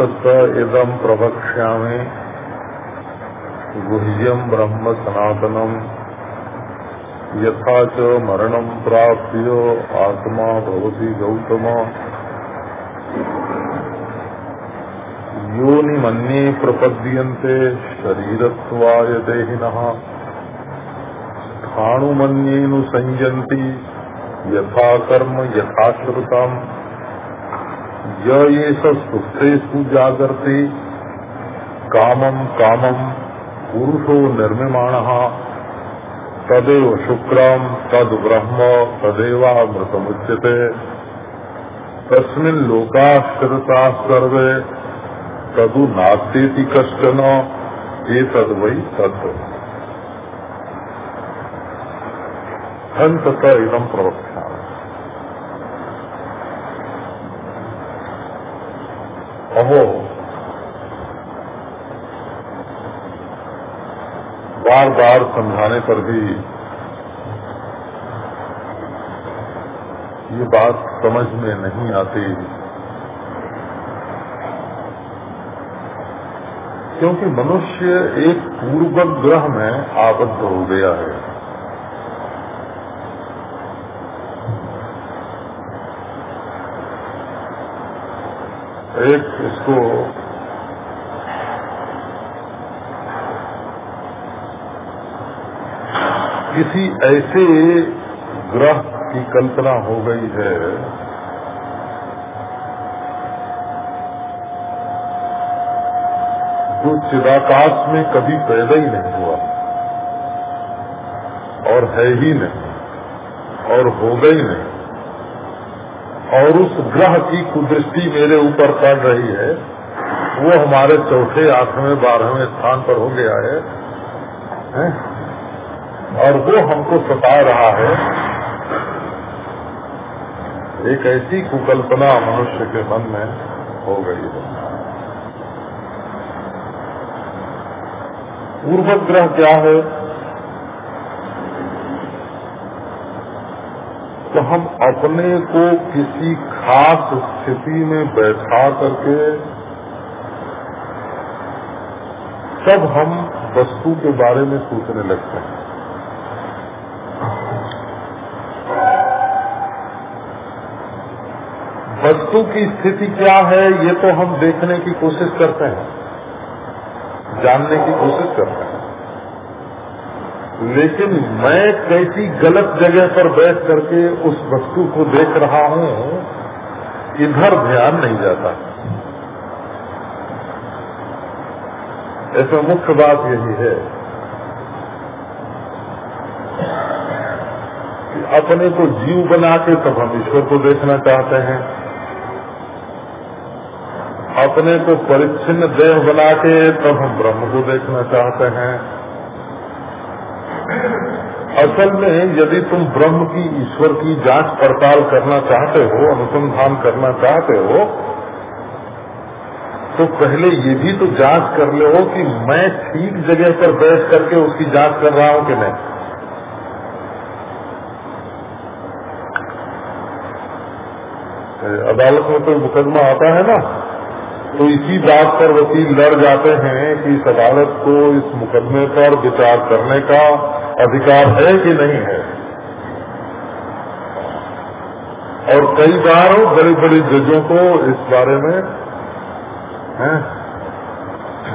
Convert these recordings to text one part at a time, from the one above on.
हंत इदम प्रवक्ष्यामि। गुह्यम ब्रह्म सनातनम। यथा च मरणम प्राप्य आत्मा भवति गौतम। योनि मन्ये प्रपद्यन्ते शरीरत्वाय देहिनः। स्थाणुमन्येनु संयन्ति। यथा कर्म य ये सुप्तेषु जागर्ति कामम कामम पुरुषो निर्मिमाण, तदेव शुक्रम तद ब्रह्म, तदेवामृतमुच्यते। तस्मिन् लोकाश्रिता सर्वे, तदु नास्तेति कश्चन, एतद् वै तत् हंत इदम प्रवक्षा अहो बार बार समझाने पर भी ये बात समझ में नहीं आती। क्योंकि मनुष्य एक पूर्व ग्रह में आबद्ध हो गया है। एक इसको किसी ऐसे ग्रह की कल्पना हो गई है जो चिदाकाश में कभी पैदा ही नहीं हुआ और है ही नहीं और होगा ही नहीं। और उस ग्रह की कुदृष्टि मेरे ऊपर पड़ रही है, वो हमारे चौथे, आठवें, बारहवें स्थान पर हो गया है? और वो हमको सता रहा है। एक ऐसी कुकल्पना मनुष्य के मन में हो गई है। पूर्व ग्रह क्या है? तो हम अपने को किसी खास स्थिति में बैठा करके तब हम वस्तु के बारे में सोचने लगते हैं। वस्तु की स्थिति क्या है, ये तो हम देखने की कोशिश करते हैं, जानने की कोशिश करते हैं। लेकिन मैं कैसी गलत जगह पर बैठ करके उस वस्तु को देख रहा हूँ, इधर ध्यान नहीं जाता। ऐसा मुख्य बात यही है कि अपने को जीव बना के तब हम ईश्वर को देखना चाहते हैं। अपने को परिच्छिन्न देह बना के तब हम ब्रह्म को देखना चाहते हैं। असल में यदि तुम ब्रह्म की, ईश्वर की जाँच पड़ताल करना चाहते हो, अनुसंधान करना चाहते हो तो पहले ये भी तो जाँच कर ले हो कि मैं ठीक जगह पर बैठ करके उसकी जाँच कर रहा हूँ कि नहीं। अदालत में कोई मुकदमा आता है ना? तो इसी बात पर वकील लड़ जाते हैं कि इस अदालत को इस मुकदमे पर विचार करने का अधिकार है कि नहीं है। और कई बार बड़ी बड़ी जजों को इस बारे में है,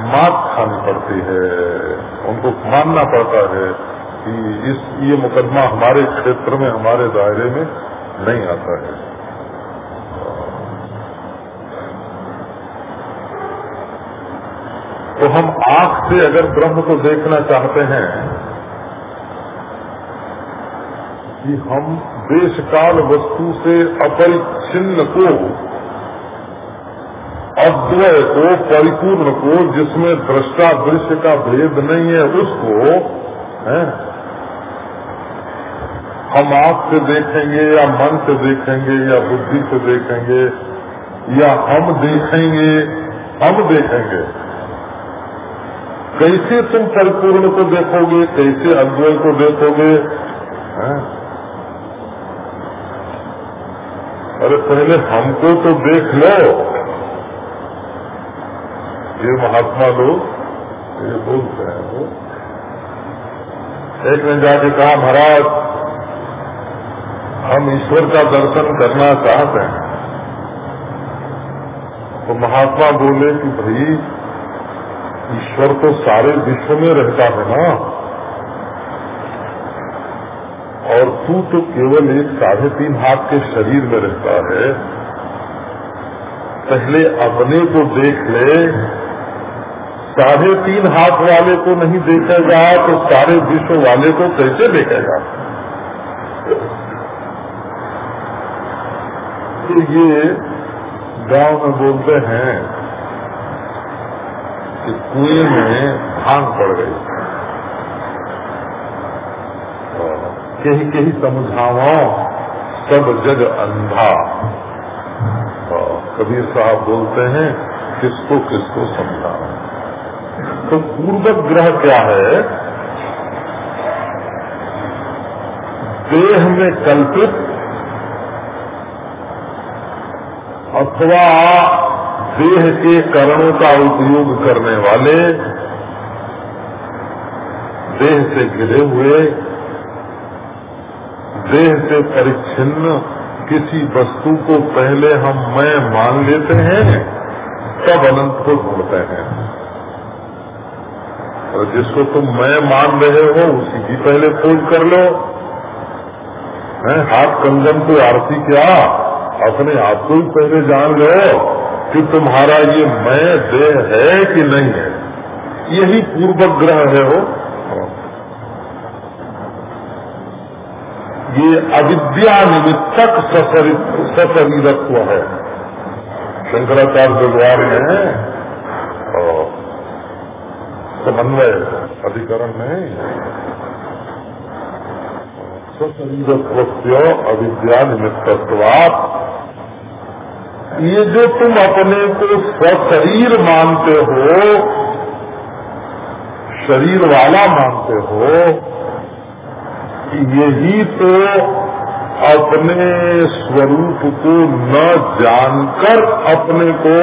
मात खानी पड़ती है। उनको मानना पड़ता है कि इस ये मुकदमा हमारे क्षेत्र में हमारे दायरे में नहीं आता है। तो हम आँख से अगर ब्रह्म को देखना चाहते हैं कि हम देश काल वस्तु से अपरिच्छिन्न को, अद्वय को, परिपूर्ण को, जिसमें दृष्टा दृश्य का भेद नहीं है, उसको, है? हम आप से देखेंगे या मन से देखेंगे या बुद्धि से देखेंगे या हम देखेंगे हम देखेंगे। कैसे तुम परिपूर्ण को देखोगे, कैसे अद्वय को देखोगे? है? अरे पहले हमको तो देख लो। ये महात्मा लोग, ये बोलते हैं वो। एक ने जाके कहा, महाराज, हम ईश्वर का दर्शन करना चाहते हैं। तो महात्मा बोले कि भाई ईश्वर तो सारे विश्व में रहता है ना? और तू तो केवल एक साढ़े तीन हाथ के शरीर में रहता है। पहले अपने को देख ले, साढ़े तीन हाथ वाले को नहीं देखा देखेगा तो सारे विश्व वाले को कैसे देखा देखेगा? तो ये गाँव में बोलते हैं कि कुएँ में भाँग पड़ गई। कही कही समझाओ सब जग अंधा। कबीर साहब बोलते हैं, किसको किसको समझाओ तो पूर्वक ग्रह क्या है? देह में कल्पित अथवा देह के करणों का उपयोग करने वाले देह से घिरे हुए, देह से परिच्छिन्न किसी वस्तु को पहले हम मैं मान लेते हैं, तब अनंत को ढूंढते हैं। और जिसको तुम मैं मान रहे हो, उसी की पहले खोज कर लो। हाथ कंगन को आरती क्या, अपने आप को ही पहले जान लो कि तुम्हारा ये मैं देह है कि नहीं है? यही पूर्व ग्रह है वो। ये अविद्या निमित्तक सशरीरत्व है। शंकराचार्य भगवान में समन्वय अधिकरण में सशरीरत्व अविद्या निमित्तत्वात् ये जो तुम अपने को स्वशरीर मानते हो, शरीर वाला मानते हो, यही तो अपने स्वरूप को न जानकर अपने को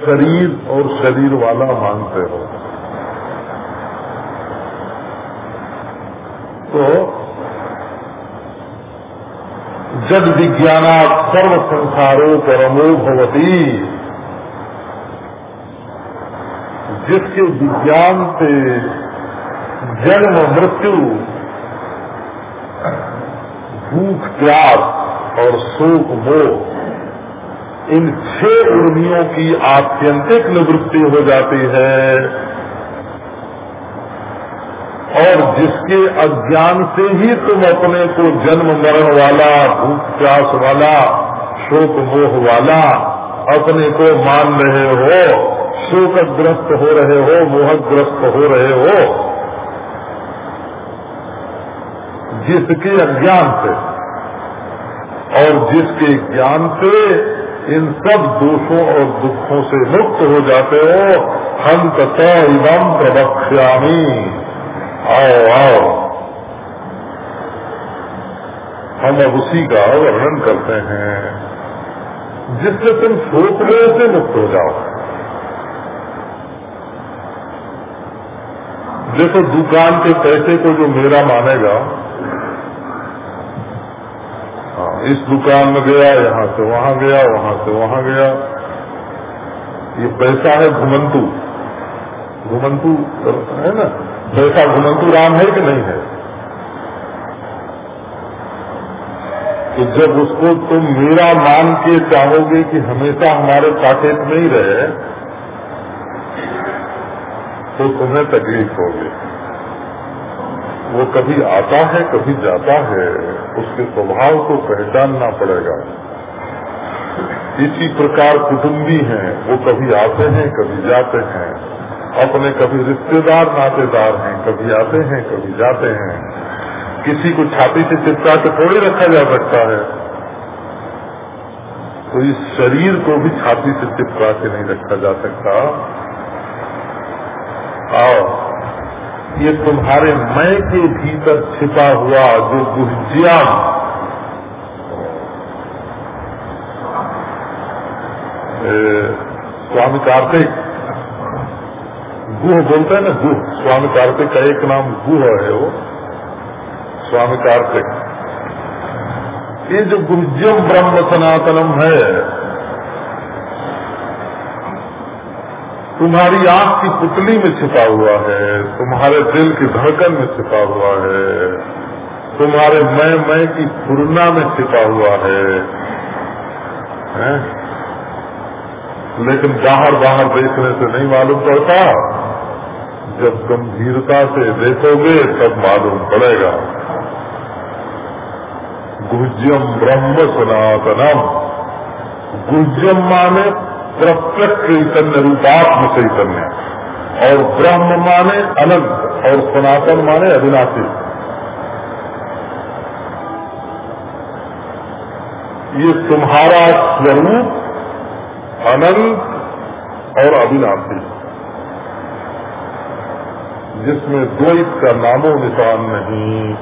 शरीर और शरीर वाला मानते हो। तो जद विज्ञाना सर्व संसारो परमो भवती जिसके विज्ञान से जन्म, मृत्यु, भूख, प्यास और शोक, मोह, इन छह उर्मियों की आत्यंतिक निवृत्ति हो जाती है। और जिसके अज्ञान से ही तुम अपने को जन्म मरण वाला भूख प्यास वाला, शोक मोह वाला अपने को मान रहे हो, शोकग्रस्त हो रहे हो, मोहग्रस्त हो रहे हो, जिसके अज्ञान से और जिसके ज्ञान से इन सब दोषों और दुखों से मुक्त हो जाते हो हम तथा इवम प्रवक्ष्यामी। आओ आओ। हम अब उसी का वर्णन करते हैं। जिससे तुम सोच सोचने से मुक्त हो जाओ। जैसे दुकान के पैसे को जो मेरा मानेगा हाँ इस दुकान में गया, यहाँ से वहाँ गया, वहाँ से वहाँ गया। ये पैसा है घुमंतु। घुमंतु, है ना? वैसा घुमंतु राम है कि नहीं है? तो जब उसको तुम मेरा मान के चाहोगे कि हमेशा हमारे पाकेट में ही रहे तो तुम्हें तकलीफ़ होगी। वो कभी आता है, कभी जाता है, उसके स्वभाव को पहचानना पड़ेगा। इसी प्रकार कुटुंबी हैं, वो कभी आते हैं, कभी जाते हैं। अपने कभी रिश्तेदार, नातेदार हैं, कभी आते हैं, कभी जाते हैं। किसी को छाती से चिपका के थोड़ी रखा जा सकता है। तो इस शरीर को भी छाती से चिपका के नहीं रखा जा सकता। और ये तुम्हारे मैं के भीतर छिपा हुआ जो गुहजिया स्वामी कार्तिक गुह बोलते हैं ना गुह। स्वामी कार्तिक का एक नाम गुह है वो। स्वामी कार्तिक। ये जो गुरुजम ब्रह्म सनातनम है तुम्हारी आँख की पुतली में छिपा हुआ है तुम्हारे दिल की धड़कन में छिपा हुआ है तुम्हारे मैं मैं की पूर्णा में छिपा हुआ है, है? लेकिन बाहर बाहर देखने से नहीं मालूम पड़ता। जब गंभीरता से देखोगे, तब मालूम पड़ेगा। गुज्यम ब्रह्म सनातनम। गुज्यम माने प्रत्यक्ष चैतन्य रूपात्म चैतन्य। और ब्रह्म माने अनंत, और सनातन माने अविनाशी। ये तुम्हारा स्वरूप अनंत और अविनाशी। जिसमें द्वैत का नामो निशान नहीं,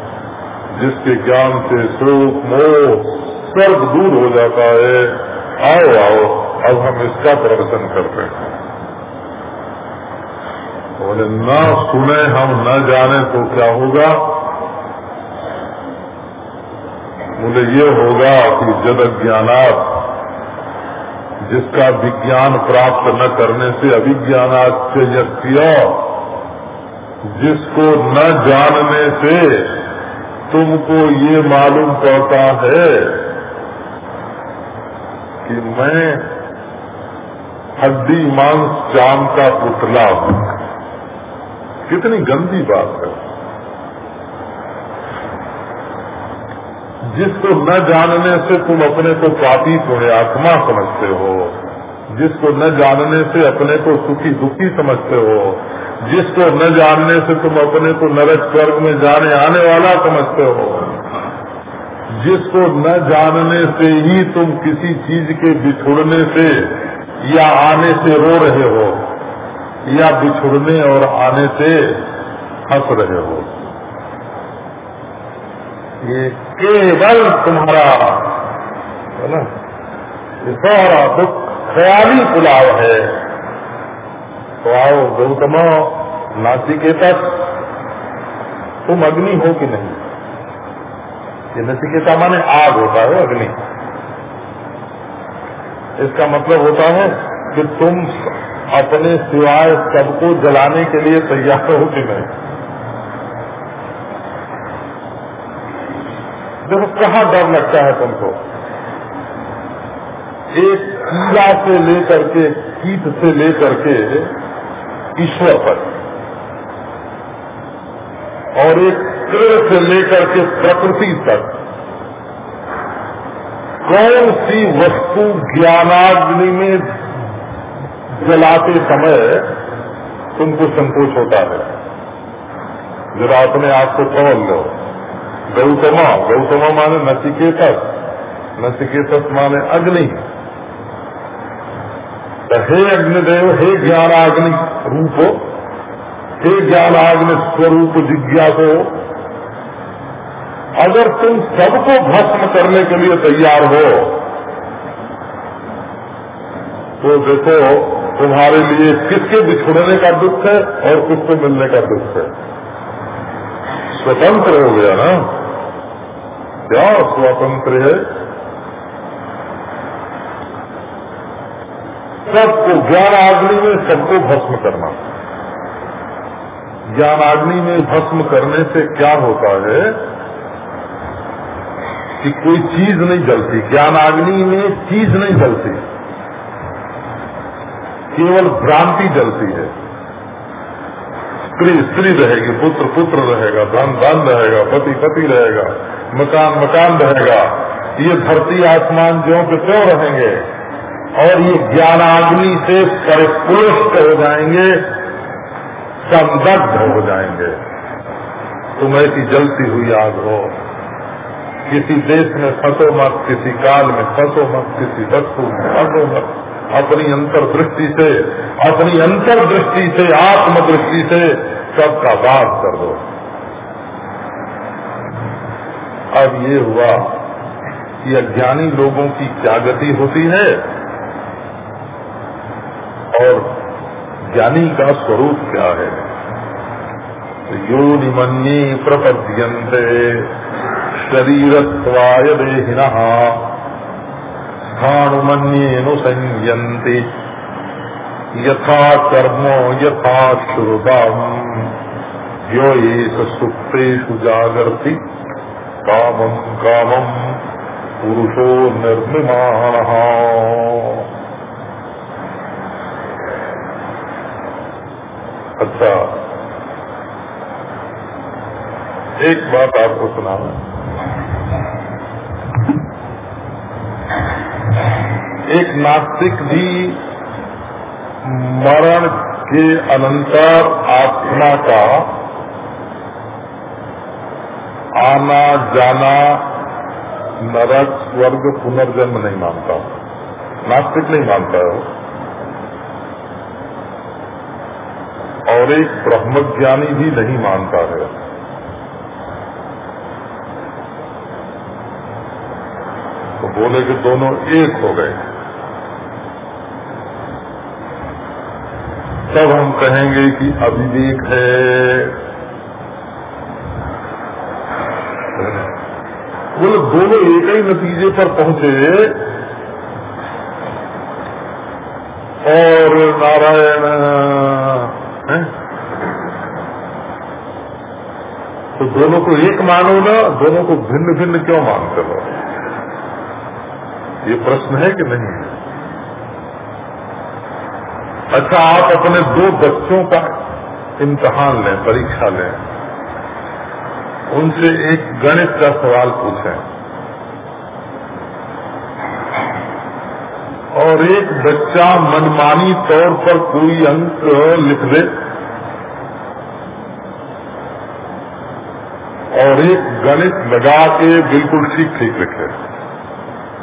जिसके ज्ञान से शोक मोह सर्व दूर हो जाता है। आओ आओ, अब हम इसका प्रदर्शन करते हैं। बोले, न सुने हम, न जाने तो क्या होगा? बोले, ये होगा कि जद ज्ञानात् जिसका विज्ञान प्राप्त न करने से अभिज्ञानाच्य जिसको न जानने से तुमको ये मालूम पड़ता है कि मैं हड्डी मांस चाम का पुतला हूँ। कितनी गंदी बात है। जिसको न जानने से तुम अपने को पापी पुण्यात्मा समझते हो। जिसको न जानने से अपने को सुखी दुखी समझते हो। जिसको न जानने से तुम अपने को नरक स्वर्ग में जाने आने वाला समझते हो। जिसको न जानने से ही तुम किसी चीज़ के बिछुड़ने से या आने से रो रहे हो, या बिछुड़ने और आने से हंस रहे हो। ये केवल तुम्हारा, है ना? सारा दुख, ख्याली पुलाव है। तो आओ, गौतम नाचिकेता तुम अग्नि हो कि नहीं? ये नचिकेता माने आग होता है अग्नि। इसका मतलब होता है कि तुम अपने सिवाय सबको जलाने के लिए तैयार हो कि नहीं। देखो, कहाँ डर लगता है तुमको? एक कीड़ा से लेकर के, कीट से लेकर के ईश्वर तक और एक पेड़ से लेकर के प्रकृति तक। कौन सी वस्तु ज्ञानाग्नि में जलाते समय तुमको संकोच होता है? जरा अपने आप को तोल लो। गौतमा गौतमा माने नचिकेतस। नचिकेतस माने अग्नि। तो हे अग्निदेव, हे ज्ञानाग्नि रूप, हे ज्ञानाग्नि स्वरूप जिज्ञासो। अगर तुम सबको भस्म करने के लिए तैयार हो तो देखो तुम्हारे लिए किसके बिछुड़ने का दुख है और किसको मिलने का दुख है। स्वतंत्र हो गया ना? क्या स्वतंत्र है? सबको ज्ञान आग्नि में सबको भस्म करना। ज्ञान आग्नि में भस्म करने से क्या होता है कि कोई चीज़ नहीं जलती। ज्ञान आग्नि में चीज़ नहीं जलती। केवल भ्रांति जलती है। स्त्री स्त्री रहेगी, पुत्र पुत्र रहेगा, धन धन रहेगा, पति पति रहेगा, मकान मकान रहेगा। ये धरती आसमान जो के क्यों रहेंगे। और ये ज्ञानाग्नि से परिपुष्ट हो जाएँगे संदग्ध हो जाएँगे। तुम ऐसी जलती हुई आग हो। किसी देश में फंसो मत, किसी काल में फंसो मत, किसी वस्तु में फंसो मत। अपनी अंतर्दृष्टि से, अपनी अंतर्दृष्टि से, आत्मदृष्टि से सबका बात कर दो। अब ये हुआ कि अज्ञानी लोगों की क्या गति होती है? और ज्ञानी का स्वरूप क्या है? यो निमन्ये प्रपद्यन्ते, शरीरत्वाय देहिना, स्थाणुमन्येनु संयन्ति, यथा कर्मो यथा श्रुतम् यो एष सुप्तेषु जागर्ति, कामम् कामम् पुरुषो निर्मिमाणः अच्छा। एक बात आपको सुना एक नास्तिक भी मरण के अनंतर आत्मा का आना, जाना, नरक, स्वर्ग, पुनर्जन्म नहीं मानता। नास्तिक नहीं मानता है और एक ब्रह्मज्ञानी भी नहीं मानता है। तो बोले कि दोनों एक हो गए। तब हम कहेंगे कि अविवेक है। बोले, दोनों एक ही नतीजे पर पहुँचे। और नारायण है? तो दोनों को एक मानो ना, दोनों को भिन्न भिन्न क्यों मानते हो? ये प्रश्न है कि नहीं है? अच्छा आप अपने दो बच्चों का इम्तहान लें, परीक्षा लें। उनसे एक गणित का सवाल पूछें। और एक बच्चा मनमानी तौर पर कोई अंक लिख दे और एक गणित लगा के बिल्कुल ठीक ठीक लिखे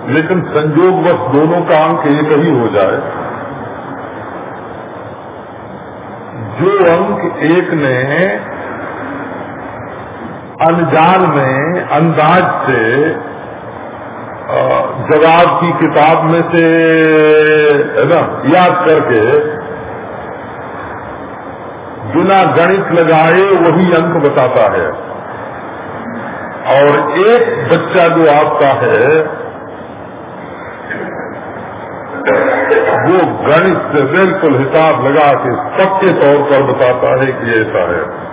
लेकिन बस दोनों का अंक एक ही हो जाए। जो अंक एक ने अनजान में, अंदाज से जवाब की किताब में से, है ना, याद करके बिना गणित लगाए वही अंक बताता है। एक बच्चा जो आपका है, वो गणित से बिल्कुल हिसाब लगा के सबके तौर पर बताता है कि ऐसा है।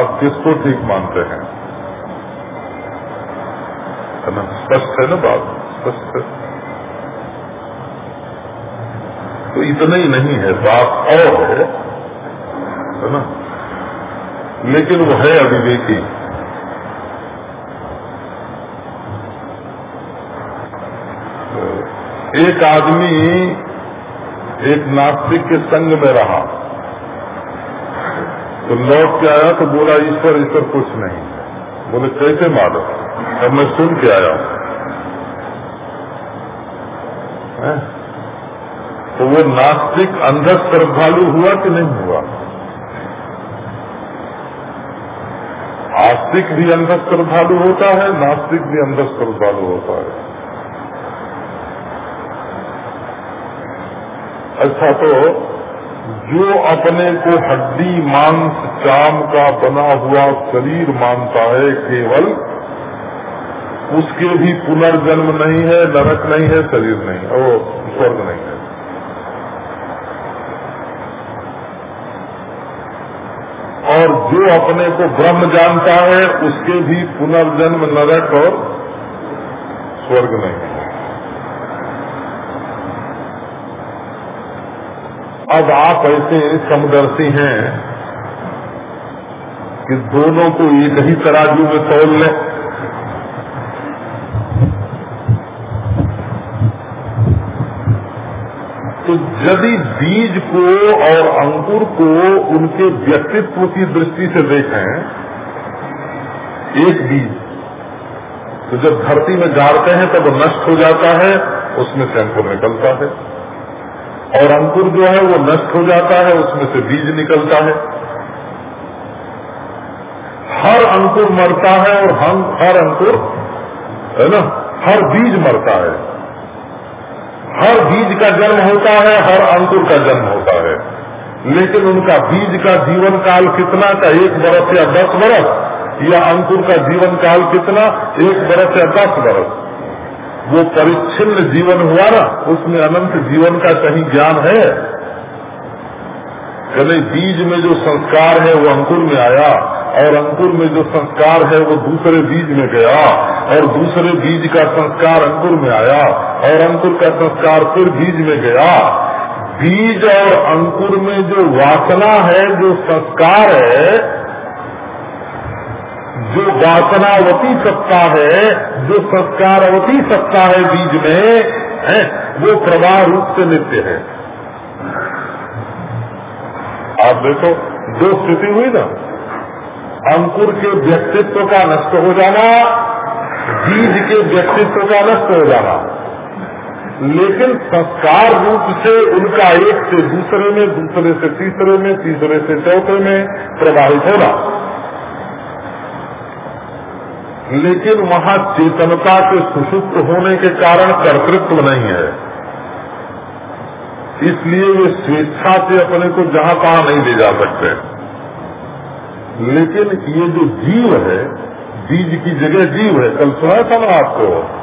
आप किसको ठीक मानते हैं? स्पष्ट है ना बात? स्पष्ट है। तो इतना ही नहीं है, बात और है ना? लेकिन वो है अविवेकी। एक आदमी एक नास्तिक के संग में रहा। तो लौट के आया तो बोला, ईश्वर ईश्वर, कुछ नहीं। बोले, कैसे मालूम? अब मैं सुन के आया है? तो वो नास्तिक अंधक श्रद्धालु हुआ कि नहीं हुआ? आस्तिक भी अंधक श्रद्धालु होता है, नास्तिक भी अंधक श्रद्धालु होता है। अच्छा तो जो अपने को हड्डी, मांस, चाम का बना हुआ शरीर मानता है केवल, उसके भी पुनर्जन्म नहीं है, नरक नहीं है, शरीर नहीं वो स्वर्ग नहीं है। और जो अपने को ब्रह्म जानता है, उसके भी पुनर्जन्म नरक और स्वर्ग नहीं है। अब आप ऐसे समदर्शी हैं कि दोनों को एक ही तराजू में तोल लें। तो यदि बीज को और अंकुर को उनके व्यक्तित्व की दृष्टि से देखें, एक बीज तो जब धरती में गाड़ते हैं, तब नष्ट हो जाता है, उसमें से अंकुर निकलता है। और अंकुर जो है वो नष्ट हो जाता है, उसमें से बीज निकलता है। हर अंकुर मरता है और हम, हर अंकुर, है ना, हर बीज मरता है। हर बीज का जन्म होता है, हर अंकुर का जन्म होता है। लेकिन उनका बीज का जीवन काल कितना का, एक बरस या दस बरस? या अंकुर का जीवन काल कितना? एक बरस या दस बरस? वो परिच्छिन्न जीवन हुआ ना, उसमें अनंत जीवन का कहीं ज्ञान है। कहीं बीज में जो संस्कार है, वो अंकुर में आया, और अंकुर में जो संस्कार है, वो दूसरे बीज में गया, और दूसरे बीज का संस्कार अंकुर में आया, और अंकुर का संस्कार फिर बीज में गया। बीज और अंकुर में जो वासना है, जो संस्कार है जो वासनावती सत्ता है, जो संस्कारवती सत्ता है बीज में, है, वो प्रवाह रूप से नित्य है। आप देखो, दो स्थिति हुई ना। अंकुर के व्यक्तित्व का नष्ट हो जाना, बीज के व्यक्तित्व का नष्ट हो जाना। लेकिन संस्कार रूप से उनका एक से दूसरे में, दूसरे से तीसरे में, तीसरे से चौथे में प्रभावित होना। लेकिन वहाँ चेतनता के सुषुप्त होने के कारण कर्तृत्व नहीं है। इसलिए वे स्वेच्छा से अपने को जहाँ तहाँ नहीं ले जा सकते। लेकिन ये जो जीव है, बीज की जगह जीव है, कल सुना था ना आपको?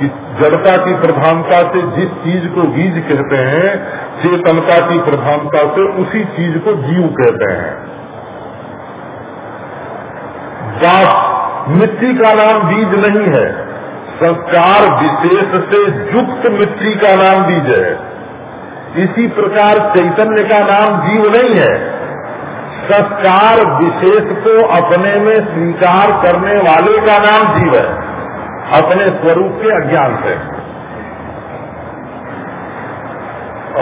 कि जड़ता की प्रधानता से जिस चीज़ को बीज कहते हैं, चेतनता की प्रधानता से उसी चीज़ को जीव कहते हैं। मिट्टी का नाम बीज नहीं है। संस्कार विशेष से युक्त मिट्टी का नाम बीज है। इसी प्रकार चैतन्य का नाम जीव नहीं है। संस्कार विशेष को अपने में स्वीकार करने वाले का नाम जीव है। अपने स्वरूप के अज्ञान से।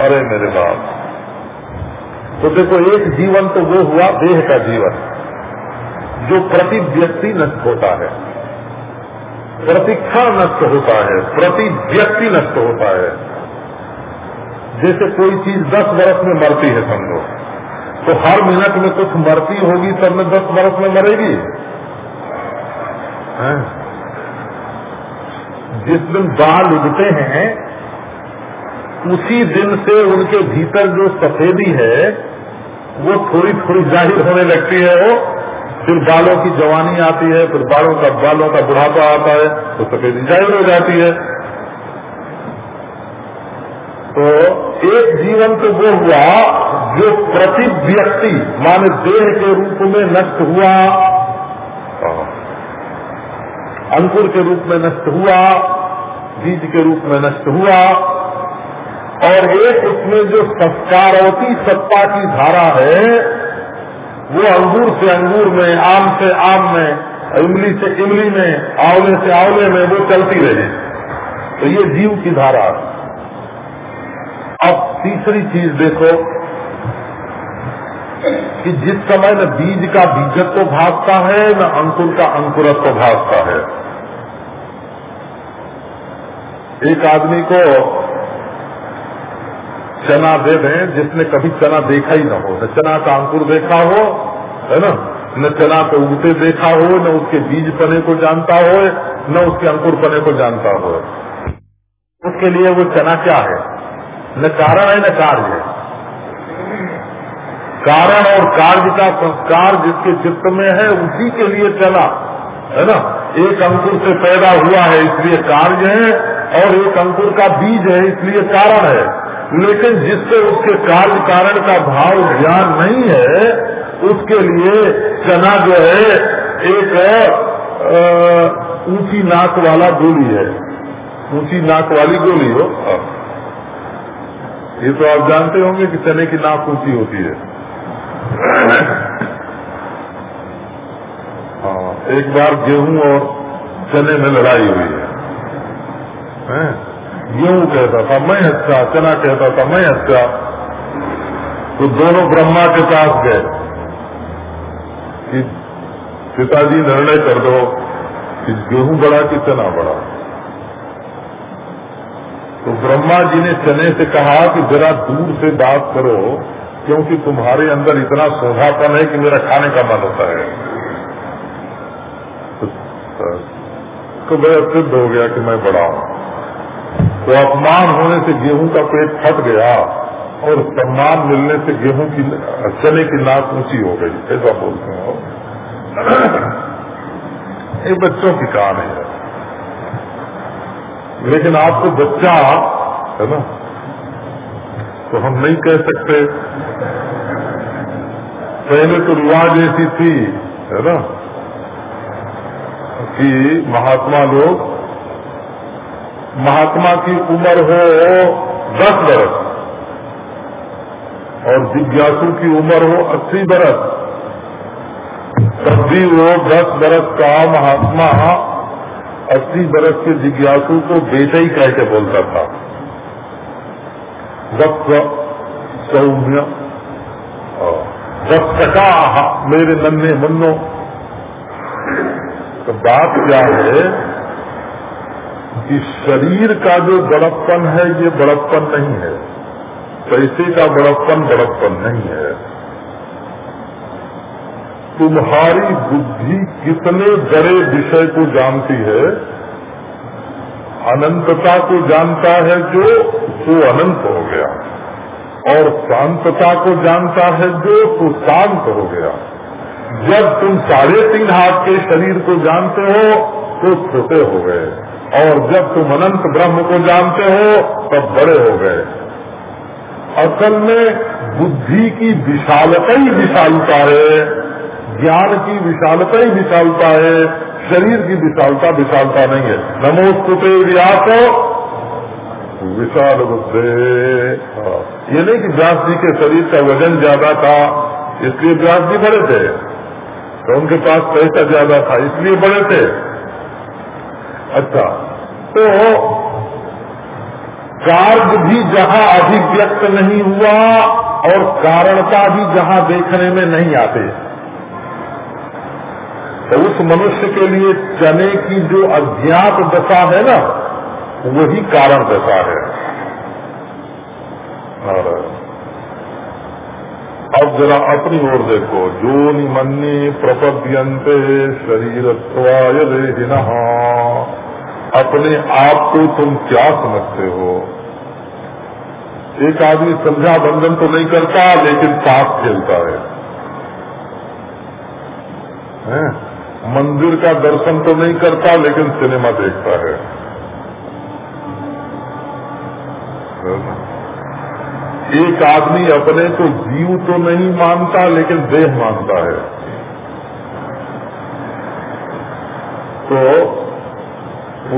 अरे मेरे बाप। तो देखो, एक जीवन तो वो हुआ, देह का जीवन। जो प्रति व्यक्ति नष्ट होता है। प्रतिक्षण नष्ट होता है। प्रति व्यक्ति नष्ट होता है। जैसे कोई चीज़ दस वर्ष में मरती है समझो। तो हर मिनट में कुछ मरती होगी, तब में दस बरस में मरेगी। जिस दिन बाल उगते हैं, उसी दिन से उनके भीतर जो सफेदी है, वो थोड़ी थोड़ी ज़ाहिर होने लगती है, वो फिर बालों की जवानी आती है, फिर बालों का बालों का बुढ़ापा आता है तो सफेदी ज़ाहिर हो जाती है। तो एक जीवन तो वो हुआ जो प्रति व्यक्ति माने देह के रूप में नष्ट हुआ, अंकुर के रूप में नष्ट हुआ, बीज के रूप में नष्ट हुआ, और एक उसमें जो संस्कारवती सत्ता की धारा है वो अंगूर से अंगूर में, आम से आम में, इमली से इमली में, आंवले से आंवले में वो चलती रहे। तो ये जीव की धारा। अब तीसरी चीज़ देखो कि जिस समय न बीज का बीजत्व भागता है, न अंकुर का अंकुरत्व भागता है। एक आदमी को चना दे दें जिसने कभी चना देखा ही न हो। न चना का अंकुर देखा हो, है ना? न चना को उगते देखा हो, न उसके बीज पने को जानता हो, न उसके अंकुर पने को जानता हो। उसके लिए वो चना क्या है? न कारण है, न कार्य है। कारण और कार्य का संस्कार जिसके चित्त में है, उसी के लिए चला है ना? एक अंकुर से पैदा हुआ है, इसलिए कार्य है, और एक अंकुर का बीज है, इसलिए कारण है। लेकिन जिससे उसके कार्य कारण का भाव ज्ञान नहीं है उसके लिए चना जो है एक ऊँची नाक वाला गोली है। ऊँची नाक वाली गोली हो। ये तो आप जानते होंगे कि चने की नाक ऊँची होती है। एक बार गेहूँ और चने में लड़ाई हुई है, गेहूँ कहता था, मैं अच्छा चना कहता था, मैं अच्छा तो दोनों ब्रह्मा के पास गए। कि पिताजी निर्णय कर दो कि गेहूँ बड़ा कि चना बड़ा। तो ब्रह्मा जी ने चने से कहा कि जरा दूर से बात करो, क्योंकि तुम्हारे अंदर इतना शोभापन है कि मेरा खाने का मन होता है। तो बड़ा सिद्ध हो गया कि मैं बड़ा हूँ। तो अपमान होने से गेहूँ का पेट फट गया और सम्मान मिलने से गेहूँ की, चने की नाक ऊँची हो गई, ऐसा बोलते हैं ये बच्चों की कहानी है। लेकिन आपको बच्चा, है ना तो हम नहीं कह सकते। पहले तो रिवाज ऐसी थी, है ना, कि महात्मा लोग महात्मा की उम्र हो दस बरस। और जिज्ञासु की उम्र हो अस्सी बरस। तब भी वो दस बरस का महात्मा अस्सी बरस के जिज्ञासु को बेटे ही कह के बोलता था। वत्स सौम्य वत्सका मेरे नन्हे मन्नो। तो बात क्या है? कि शरीर का जो बड़प्पन है, ये बड़प्पन नहीं है। पैसे का बड़प्पन बड़प्पन नहीं है। तुम्हारी बुद्धि कितने बड़े विषय को जानती है, अनंतता को जानता है जो तो अनंत हो गया। और शांतता को जानता है जो तो शांत हो गया। जब तुम साढ़े तीन हाथ के शरीर को जानते हो तो छोटे हो गए। और जब तुम अनंत ब्रह्म को जानते हो, तब बड़े हो गए। असल में बुद्धि की विशालता ही विशालता है, ज्ञान की विशालता ही विशालता है, शरीर की विशालता विशालता नहीं है। नमोस्तुते व्यास, विशाल बुद्धे। ये नहीं कि व्यास जी के शरीर का वज़न ज़्यादा था, इसलिए व्यास जी बड़े थे। तो उनके पास पैसा ज़्यादा था, इसलिए बड़े थे। अच्छा। तो कार्य भी जहाँ अभिव्यक्त नहीं हुआ और कारणता भी जहाँ देखने में नहीं आते। तो उस मनुष्य के लिए चने की जो अज्ञात दशा है ना, वही कारण दशा है। और जरा अपनी ओर देखो। जो निमन्नी प्रपद्यंते शरीर देना अपने आप को तुम क्या समझते हो? एक आदमी संध्या बंधन तो नहीं करता लेकिन पाप खेलता है, है? मंदिर का दर्शन तो नहीं करता लेकिन सिनेमा देखता है। एक आदमी अपने को जीव तो नहीं मानता, लेकिन देह मानता है। तो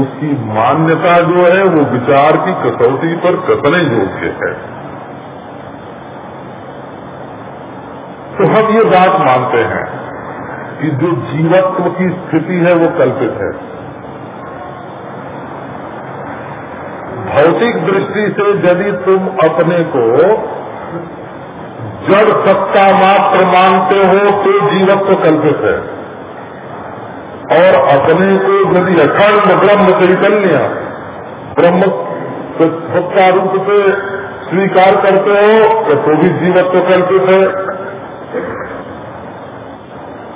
उसकी मान्यता जो है, वो विचार की कसौटी पर कसने योग्य है। तो हम ये बात मानते हैं कि जो जीवत्व की स्थिति है, वो कल्पित है। भौतिक दृष्टि से यदि तुम अपने को जड़ सत्ता मात्र मानते हो तो जीवत्व कल्पित है। और अपने को यदि अखंड ब्रह्म चैतन्य, ब्रह्म सत्ता रूप से स्वीकार करते हो तो भी जीवत्व कल्पित है।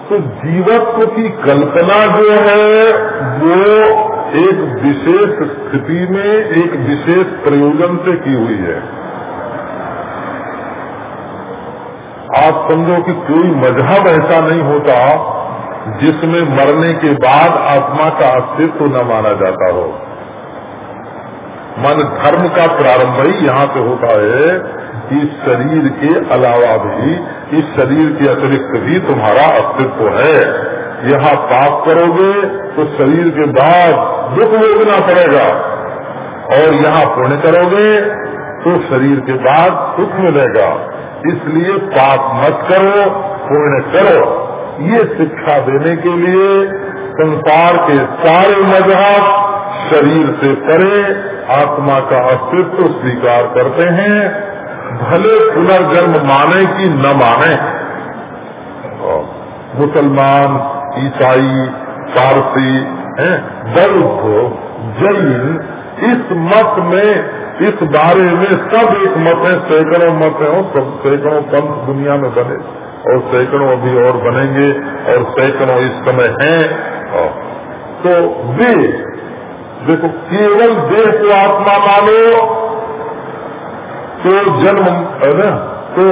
तो जीवत्व की कल्पना जो है, वो एक विशेष स्थिति में एक विशेष प्रयोजन से की हुई है। आप समझो कि कोई मज़हब ऐसा नहीं होता जिसमें मरने के बाद आत्मा का अस्तित्व न माना जाता हो। मन धर्म का प्रारंभ ही यहाँ से होता है इस शरीर के अलावा भी, इस शरीर के अतिरिक्त भी तुम्हारा अस्तित्व है। यहाँ पाप करोगे तो शरीर के बाद दुख भोगना पड़ेगा। और यहाँ पुण्य करोगे तो शरीर के बाद सुख मिलेगा। इसलिए पाप मत करो, पुण्य करो। ये शिक्षा देने के लिए संसार के सारे मज़हब शरीर से परे आत्मा का अस्तित्व स्वीकार करते हैं। भले पुनर्जन्म माने कि न माने। मुसलमान ईसाई, पारसी बौद्ध, जैन, इस मत में, इस बारे में सब एक मत है, सैकड़ों मत है और सब सैकड़ों पंथ दुनिया में बने और सैकड़ों अभी और बनेंगे और सैकड़ों इस समय हैं। तो वे, देखो, केवल देह को आत्मा मानो तो जन्म, है ना? तो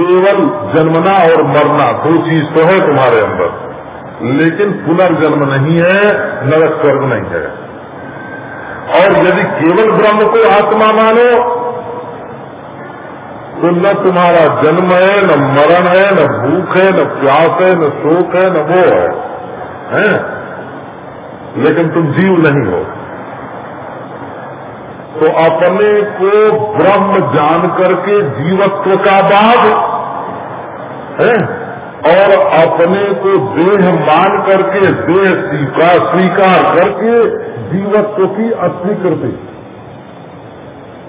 केवल जन्मना और मरना, दो चीज़ तो है तुम्हारे अंदर। लेकिन पुनर्जन्म नहीं है नरक स्वर्ग नहीं है। और यदि केवल ब्रह्म को आत्मा मानो तो न तुम्हारा जन्म है न मरण है न भूख है न प्यास है न शोक है न वो है, है? लेकिन तुम जीव नहीं हो। तो अपने को ब्रह्म जान करके जीवत्व का बाद है? और अपने को देह मान करके, देह स्वीकार स्वीकार करके जीवत्व की अस्वीकृति।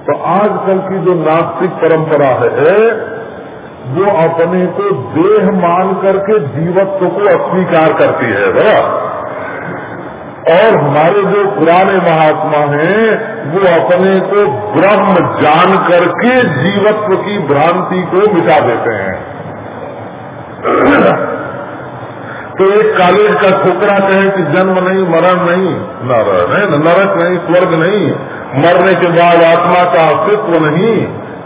तो आजकल की जो नास्तिक परंपरा है, वो अपने को देह मान करके जीवत्व को अस्वीकार करती है, बड़ा। और हमारे जो पुराने महात्मा हैं, वो अपने को ब्रह्म जान करके जीवत्व की भ्रांति को मिटा देते हैं। तो एक कॉलेज का छोकरा कहे कि जन्म नहीं, मरण नहीं न? नरक नहीं, स्वर्ग नहीं, मरने के बाद आत्मा का अस्तित्व नहीं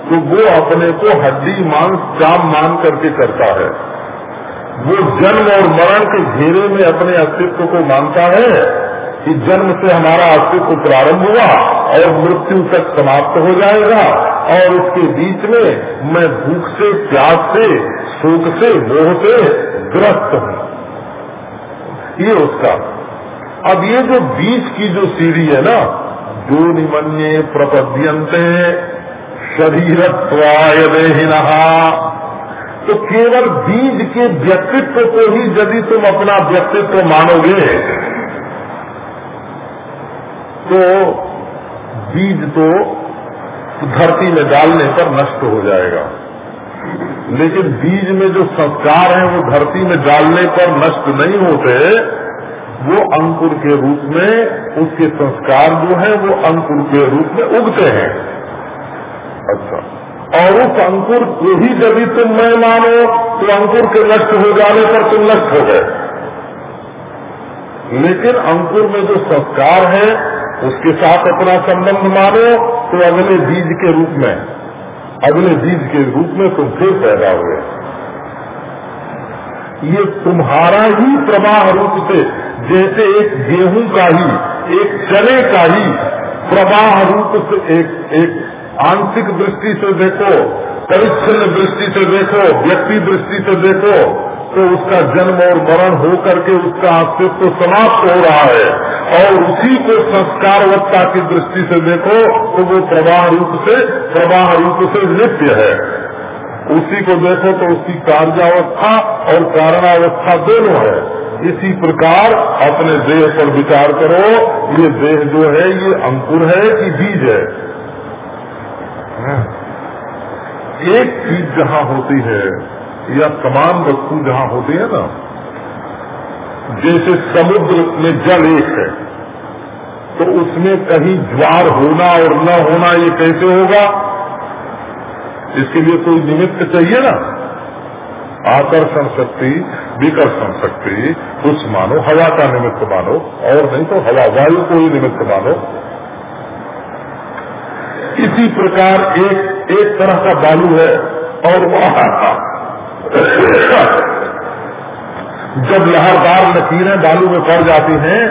तो वो अपने को हड्डी, मांस चाम मान करके करता है। वो जन्म और मरण के घेरे में अपने अस्तित्व को मानता है कि जन्म से हमारा अस्तित्व प्रारंभ हुआ और मृत्यु तक समाप्त हो जाएगा। और उसके बीच में मैं भूख से, प्यास से, शोक से, मोह से ग्रस्त हूँ। ये उसका। अब ये जो बीच की जो सीढ़ी है ना, जो निमन्ये प्रपद्यंते शरीरत्वाय देहिनहा तो केवल बीज के व्यक्तित्व को ही यदि तुम अपना व्यक्तित्व मानोगे तो बीज तो धरती में डालने पर नष्ट हो जाएगा। लेकिन बीज में जो संस्कार है, वो धरती में डालने पर नष्ट नहीं होते, वो अंकुर के रूप में उसके संस्कार जो है, वो अंकुर के रूप में उगते हैं। अच्छा। और उस अंकुर को ही यदि तुम मैं मानो तो अंकुर के नष्ट हो जाने पर तुम नष्ट हो गए। लेकिन अंकुर में जो संस्कार है उसके साथ अपना संबंध मानो तो अगले बीज के रूप में, अगले बीज के रूप में तुम फिर पैदा हुए। ये तुम्हारा ही प्रवाह रूप से, जैसे एक गेहूँ का ही, एक चने का ही प्रवाह रूप से एक एक आंशिक दृष्टि से देखो, परिच्छिन्न दृष्टि से देखो, व्यक्ति दृष्टि से देखो तो उसका जन्म और मरण हो करके उसका अस्तित्व तो समाप्त हो रहा है। और उसी को संस्कारवत्ता की दृष्टि से देखो तो वो प्रवाह रूप से, प्रवाह रूप से नित्य है। उसी को देखो तो उसकी कार्यावस्था और कारणावस्था दोनों है। इसी प्रकार अपने देह पर विचार करो, ये देह जो है, ये अंकुर है कि बीज है। हाँ। एक चीज़ जहाँ होती है या तमाम वस्तु जहाँ होती है ना, जैसे समुद्र में जल एक है तो उसमें कहीं ज्वार होना और न होना ये कैसे होगा? इसके लिए कोई निमित्त चाहिए ना? आकर्षण शक्ति, विकर्षण शक्ति, कुछ मानो, हवा का निमित्त मानो, और नहीं तो हवा, वायु को ही निमित्त मानो। इसी प्रकार एक एक तरह का बालू है, और वहाँ जब लहरदार लकीरें बालू में पड़ जाती हैं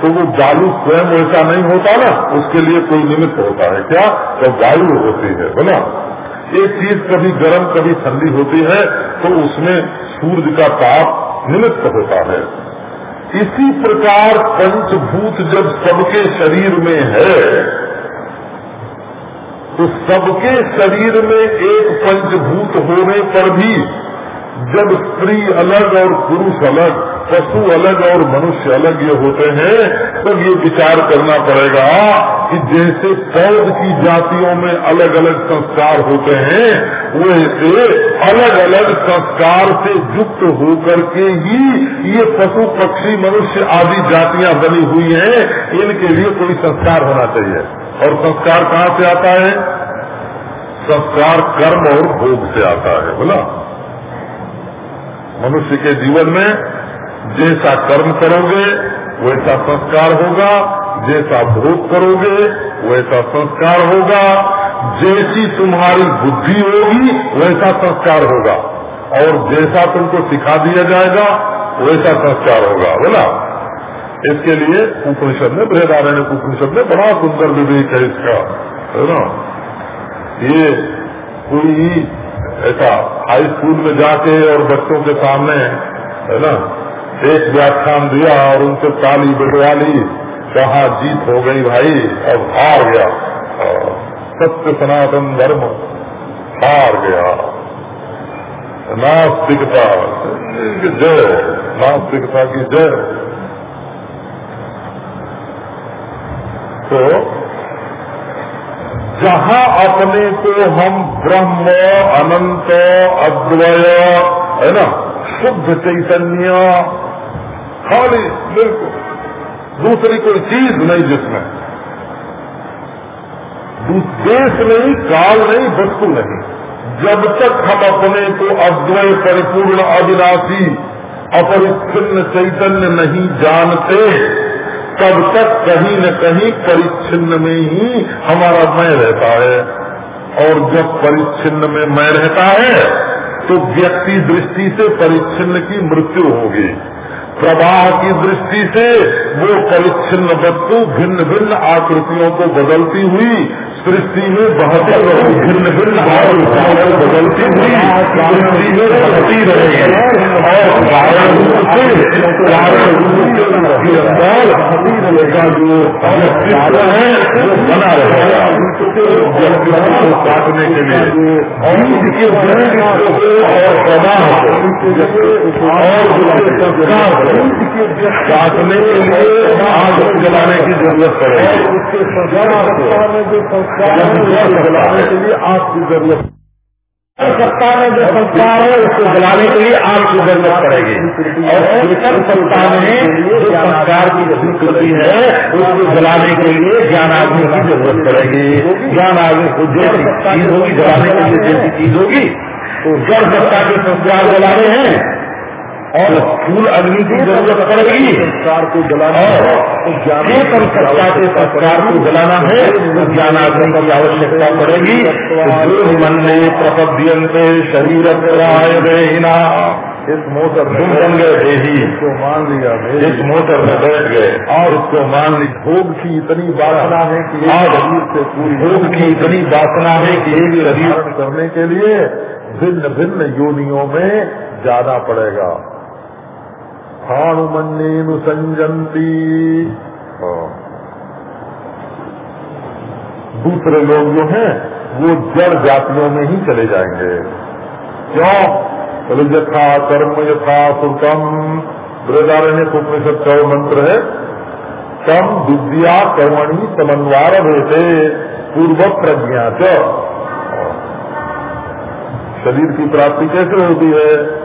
तो वो बालू स्वयं ऐसा नहीं होता ना, उसके लिए कोई निमित्त होता है। क्या? तो वायु होती है, बोला। एक चीज़ कभी गर्म, कभी ठंडी होती है तो उसमें सूर्य का ताप निमित्त होता है। इसी प्रकार पंचभूत जब सबके शरीर में है तो सबके शरीर में एक पंचभूत होने पर भी जब स्त्री अलग और पुरुष अलग, पशु अलग और मनुष्य अलग ये होते हैं, तब ये विचार करना पड़ेगा कि जैसे पौध की जातियों में अलग अलग संस्कार होते हैं, वैसे अलग अलग संस्कार से युक्त होकर के ही ये पशु, पक्षी, मनुष्य आदि जातियाँ बनी हुई हैं, इनके लिए कोई संस्कार होना चाहिए। और संस्कार कहाँ से आता है? संस्कार कर्म और भोग से आता है, बोला। मनुष्य के जीवन में जैसा कर्म करोगे, वैसा संस्कार होगा। जैसा भोग करोगे, वैसा संस्कार होगा। जैसी तुम्हारी बुद्धि होगी, वैसा संस्कार होगा। और जैसा तुमको सिखा दिया जाएगा, वैसा संस्कार होगा, बोला। इसके लिए उपनिषद में, बृहदारण्य उपनिषद में बड़ा सुंदर विवेक है इसका, है ना? ये कोई ऐसा हाई स्कूल में जाके और बच्चों के सामने, है ना, एक व्याख्यान दिया और उनसे ताली बिठवा ली कहा, जीत हो गई भाई, अब हार गया। सत्य सनातन धर्म हार गया। नास्तिकता जय, नास्तिकता की जय। तो जहाँ अपने को हम ब्रह्म, अनंत, अद्वय, है ना, शुद्ध चैतन्य, खाली, बिल्कुल, दूसरी कोई चीज़ नहीं जिसमें। देश नहीं, काल नहीं, वस्तु नहीं। जब तक हम अपने को अद्वय, परिपूर्ण, अविनाशी, अपरिच्छिन्न चैतन्य नहीं जानते तब तक कहीं न कहीं परिच्छिन्न में ही हमारा मैं रहता है। और जब परिच्छिन्न में मैं रहता है तो व्यक्ति दृष्टि से परिच्छिन्न की मृत्यु होगी। प्रवाह की दृष्टि से वो परिच्छिन्न वस्तु भिन्न भिन्न आकृतियों को बदलती हुई सृष्टि में बहती रही भिन्न भिन्न आकृतियों को बदलती हुई सृष्टि में बहती रहेगी और कारण रूप से कारण रूप जो व्यक्तित्व है, वो बना रहेगा को काटने के लिए। बीज के व्यक्तित्व और प्रवाह और काटने के लिए आग जलाने की ज़रूरत पड़ेगी। उसके संस्कार में जो संस्कार जलाने के लिए आग की ज़रूरत सत्ता में जो संस्कार है उसको जलाने के लिए आग की ज़रूरत पड़ेगी। और कीर्तन सत्ता में जो संस्कार की स्वीकृति है उसको जलाने के लिए ज्ञान आदमी की ज़रूरत पड़ेगी। ज्ञान आदमी को जैसी चीज़ होगी जलाने के लिए जैसी चीज़ होगी। तो जड़ सत्ता के संस्कार जलाने हैं और फूल अग्नि की ज़रूरत पड़ेगी। संस्कार को जलाना तो चेतन सत्ता के संस्कार को जलाना है। तो ज्ञान आदमी की आवश्यकता पड़ेगी। जो मन में प्रपद्यंते शरीर देना इस मोटर तुम बन गए ही इसको मान लिया इस मोटर में बैठ गए। और उसको मान ली। भोग की इतनी वासना है कि शरीर से पूरी भोग की इतनी वासना है कि एक शरीर करने के लिए भिन्न भिन्न योनियों में जाना पड़ेगा। हाणुमन्येनु संजंती दूसरे लोग जो हैं वो जड़ जातियों में ही चले जाएँगे। क्यों? बोले यथा कर्म यथा सुतम बृहदारण्य उपनिषद का मंत्र है कम विद्या कर्मणि समन्वार भेदे पूर्व प्रज्ञा च शरीर की प्राप्ति कैसे होती है?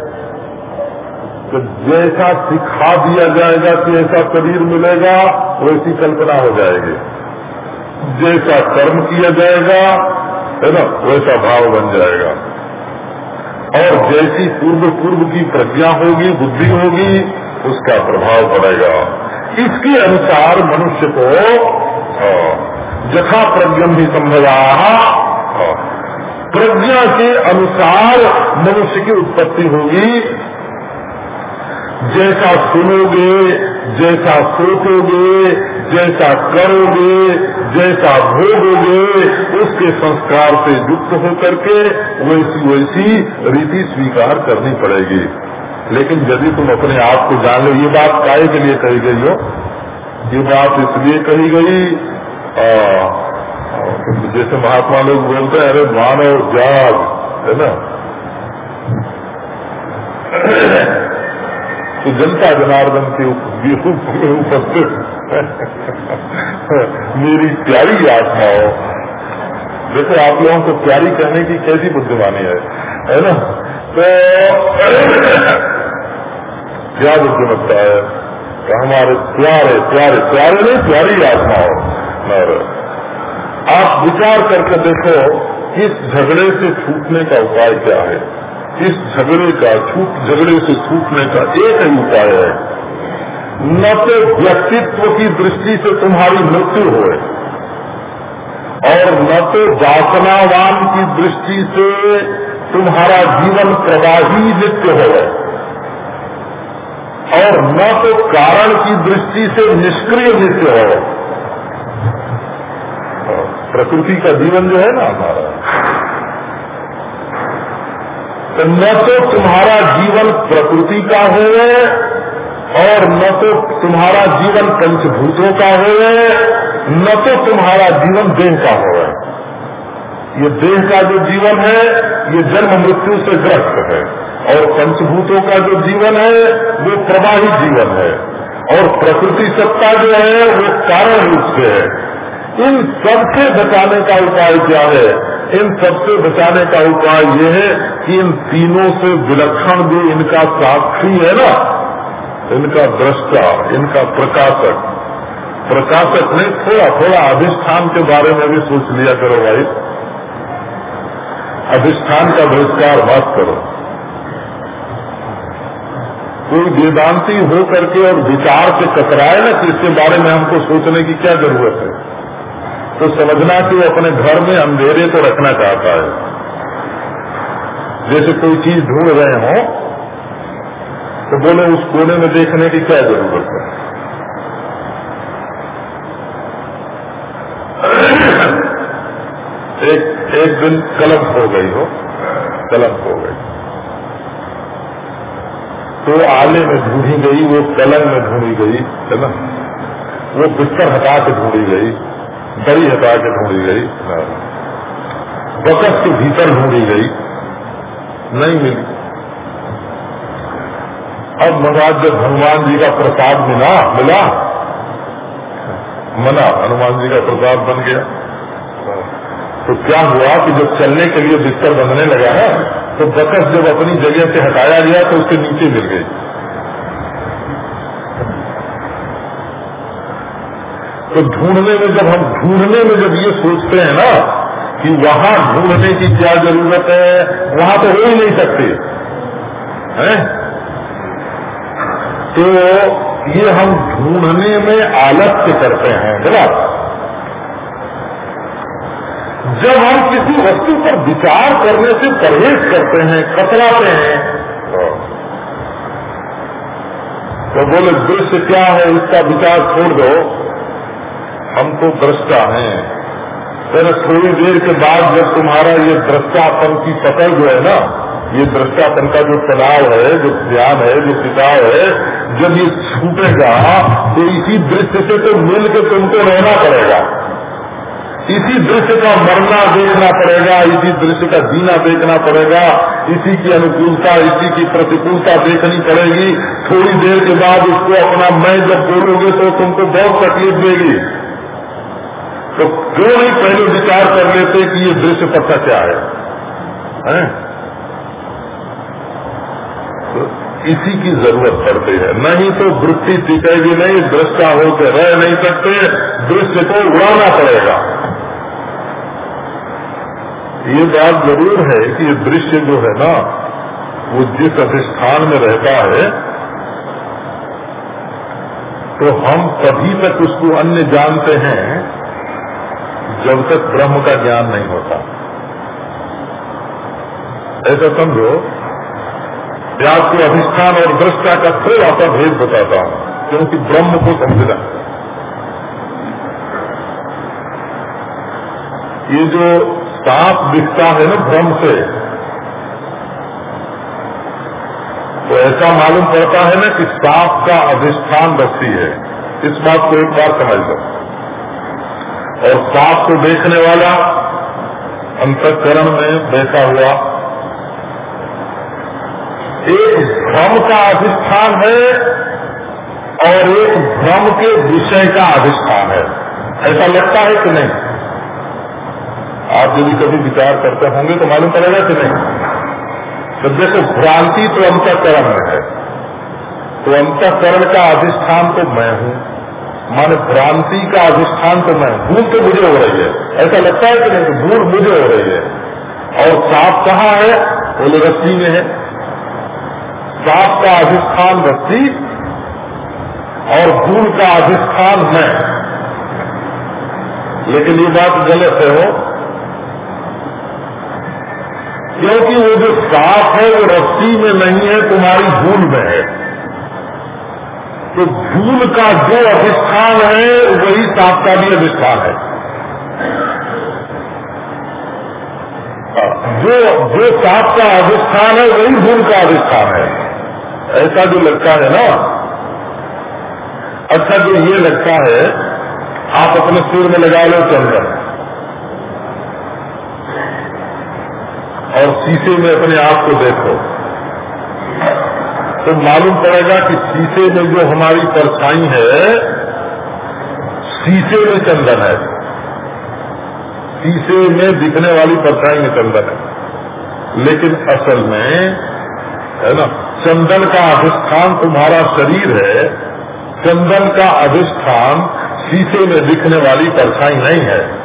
तो जैसा सिखा दिया जाएगा कि ऐसा शरीर मिलेगा, वैसी कल्पना हो जाएगी। जैसा कर्म किया जाएगा, है ना, वैसा भाव बन जाएगा। और जैसी पूर्व पूर्व की प्रज्ञा होगी, बुद्धि होगी, उसका प्रभाव पड़ेगा। इसके अनुसार मनुष्य को जथा प्रज्ञम भी संभवा। प्रज्ञा के अनुसार मनुष्य की उत्पत्ति होगी। जैसा सुनोगे जैसा सोचोगे जैसा करोगे जैसा भोगोगे उसके संस्कार से युक्त होकर के वैसी वैसी रीति स्वीकार करनी पड़ेगी। लेकिन यदि तुम अपने आप को जान लो ये बात काय के लिए कही गई हो? ये बात इसलिए कही गई आ, जैसे महात्मा लोग बोलते हैं अरे मानव जाग है ना? तो जनता जनार्दन के रूप में उपस्थित। मेरी प्यारी आत्मा हो देखो आप लोगों को प्यारी कहने की कैसी बुद्धिमानी है है ना? तो क्या बुद्धिमत्ता है? तो हमारे प्यारे प्यारे प्यारे नहीं, प्यारी आत्मा हो आप विचार करके देखो इस झगड़े से छूटने का उपाय क्या है। इस झगड़े का, छूट, झगड़े से छूटने का एक ही उपाय है। न तो व्यक्तित्व की दृष्टि से तुम्हारी मृत्यु हो और न तो वासनावान की दृष्टि से तुम्हारा जीवन प्रवाही नित्य हो और न तो कारण की दृष्टि से निष्क्रिय नित्य हो, प्रकृति का जीवन जो है ना हमारा तो न तो तुम्हारा जीवन प्रकृति का हो और न तो तुम्हारा जीवन पंचभूतों का हो न तो तुम्हारा जीवन देह का हो ये देह का जो जीवन है, ये जन्म मृत्यु से ग्रस्त है। और पंचभूतों का जो जीवन है, वो प्रवाही जीवन है। और प्रकृति सत्ता जो है, वो कारण रूप से है। इन सबसे बचाने का उपाय क्या है? इन सबसे बचाने का उपाय ये है कि इन तीनों से विलक्षण भी इनका साक्षी है ना। इनका दृष्टा, इनका प्रकाशक। प्रकाशक ने थोड़ा थोड़ा अधिष्ठान के बारे में भी सोच लिया करो भाई। अधिष्ठान का बहिष्कार मत करो। कोई वेदांति हो करके और विचार से कतराए ना कि इसके बारे में हमको सोचने की क्या ज़रूरत है? तो समझना कि वो अपने घर में अंधेरे को रखना चाहता है। जैसे कोई चीज़ ढूंढ रहे हो तो बोले, उस कोने में देखने की क्या ज़रूरत है? एक एक दिन कलम हो गई हो कलम हो गई। तो आले में ढूंढी गई, वो कलम में ढूंढी गई, है ना? वो बिस्तर हटा के ढूंढी गई। दरी हटा के ढूंढी गई। बकस के भीतर ढूंढी गई। नहीं मिली। अब महाराज, जब हनुमान जी का प्रसाद मिला मिला, मना, हनुमान जी का प्रसाद बन गया। तो क्या हुआ कि जब चलने के लिए बिस्तर बनने लगा है तो बकस जब अपनी जगह से हटाया गया तो उसके नीचे मिल गई। तो ढूँढने में जब हम ढूँढने में जब ये सोचते हैं ना, कि वहाँ ढूँढने की क्या ज़रूरत है, वहाँ तो हो ही नहीं सकते। हैं? तो ये हम ढूँढने में आलस्य करते हैं बोला जब हम किसी वस्तु पर विचार करने से परहेज करते हैं, कतराते हैं तो बोले, दृश्य क्या है, इसका विचार छोड़ दो। हम तो दृष्टा हैं। फिर थोड़ी देर के बाद जब तुम्हारा ये दृष्टापन की पकड़ जो है ना, ये दृष्टापन का जो तनाव है, जो ध्यान है, जो किताब है, जब ये छूटेगा तो इसी दृश्य से तो मिल के तुमको रहना पड़ेगा। इसी दृश्य का मरना देखना पड़ेगा, इसी दृश्य का जीना देखना पड़ेगा, इसी की अनुकूलता, इसी की प्रतिकूलता देखनी पड़ेगी। थोड़ी देर के बाद उसको अपना मैं जब बोलोगे तो तुमको बहुत तकलीफ़ देगी। तो क्यों नहीं पहले विचार कर लेते कि ये दृश्य पता क्या है, है? तो इसी की ज़रूरत पड़ती है नहीं तो वृत्ति टिकेगी नहीं दृष्टा होकर रह नहीं सकते दृश्य को उड़ाना पड़ेगा ये बात ज़रूर है कि ये दृश्य जो है ना वो जिस अधिष्ठान में रहता है तो हम तभी तक उसको अन्य जानते हैं जब तक ब्रह्म का ज्ञान नहीं होता। ऐसा समझो मैं आपको अधिष्ठान और दृष्टा का थोड़ा सा भेद बताता हूँ, क्योंकि ब्रह्म को समझना ये जो सांप दिखता है ना ब्रह्म से तो ऐसा मालूम पड़ता है ना कि सांप का अधिष्ठान रस्सी है। इस बात को एक बार समझ लो। और सांप को देखने वाला अंतकरण में बैठा हुआ। एक भ्रम का अधिष्ठान है और एक भ्रम के विषय का अधिष्ठान है। ऐसा लगता है कि नहीं? आप यदि कभी विचार करते होंगे तो मालूम पड़ेगा कि नहीं। तो देखो, भ्रांति तो अंतकरण है। तो अंतकरण का अधिष्ठान तो मैं हूँ। माने भ्रांति का अधिष्ठान तो मैं भूल तो मुझे हो रही है। ऐसा लगता है कि नहीं तो भूल मुझे हो रही है। और साप कहाँ है? बोले रस्सी में है। साप का अधिष्ठान रस्सी और भूल का अधिष्ठान मैं। लेकिन ये बात गलत है, हो। क्योंकि वो जो साफ़ है, वो रस्सी में नहीं है, तुम्हारी भूल में है। तो भूल का जो अधिष्ठान है, वही साप का भी अधिष्ठान है। जो जो साप का अधिष्ठान है, वही भूल का अधिष्ठान है। ऐसा जो लगता है ना अच्छा जो ये लगता है, आप अपने सिर में लगा लो चंदन। और शीशे में अपने आप को देखो। तो मालूम पड़ेगा कि शीशे में जो हमारी परछाई है, शीशे में चंदन है। शीशे में दिखने वाली परछाई में चंदन है। लेकिन असल में, है ना, चंदन का अधिष्ठान तुम्हारा शरीर है, चंदन का अधिष्ठान शीशे में दिखने वाली परछाई नहीं है।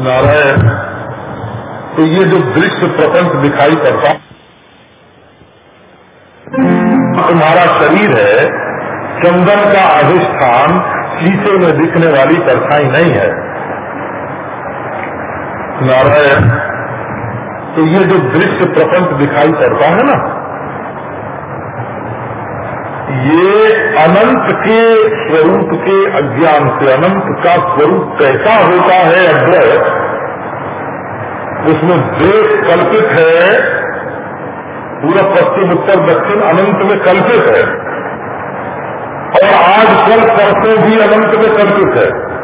नारायण तो ये जो दृश्य प्रपंच दिखाई पड़ता तुम्हारा शरीर है, चंदन का अधिष्ठान शीशे में दिखने वाली परछाई नहीं है। नारायण तो ये जो दृश्य प्रपंच दिखाई पड़ता है ना, ये अनंत के स्वरूप के अज्ञान से, अनंत का स्वरूप कैसा होता है अद्वय उसमें देश कल्पित है पूरा पश्चिम उत्तर दक्षिण अनंत में कल्पित है। और आज कल परसों भी अनंत में कल्पित है।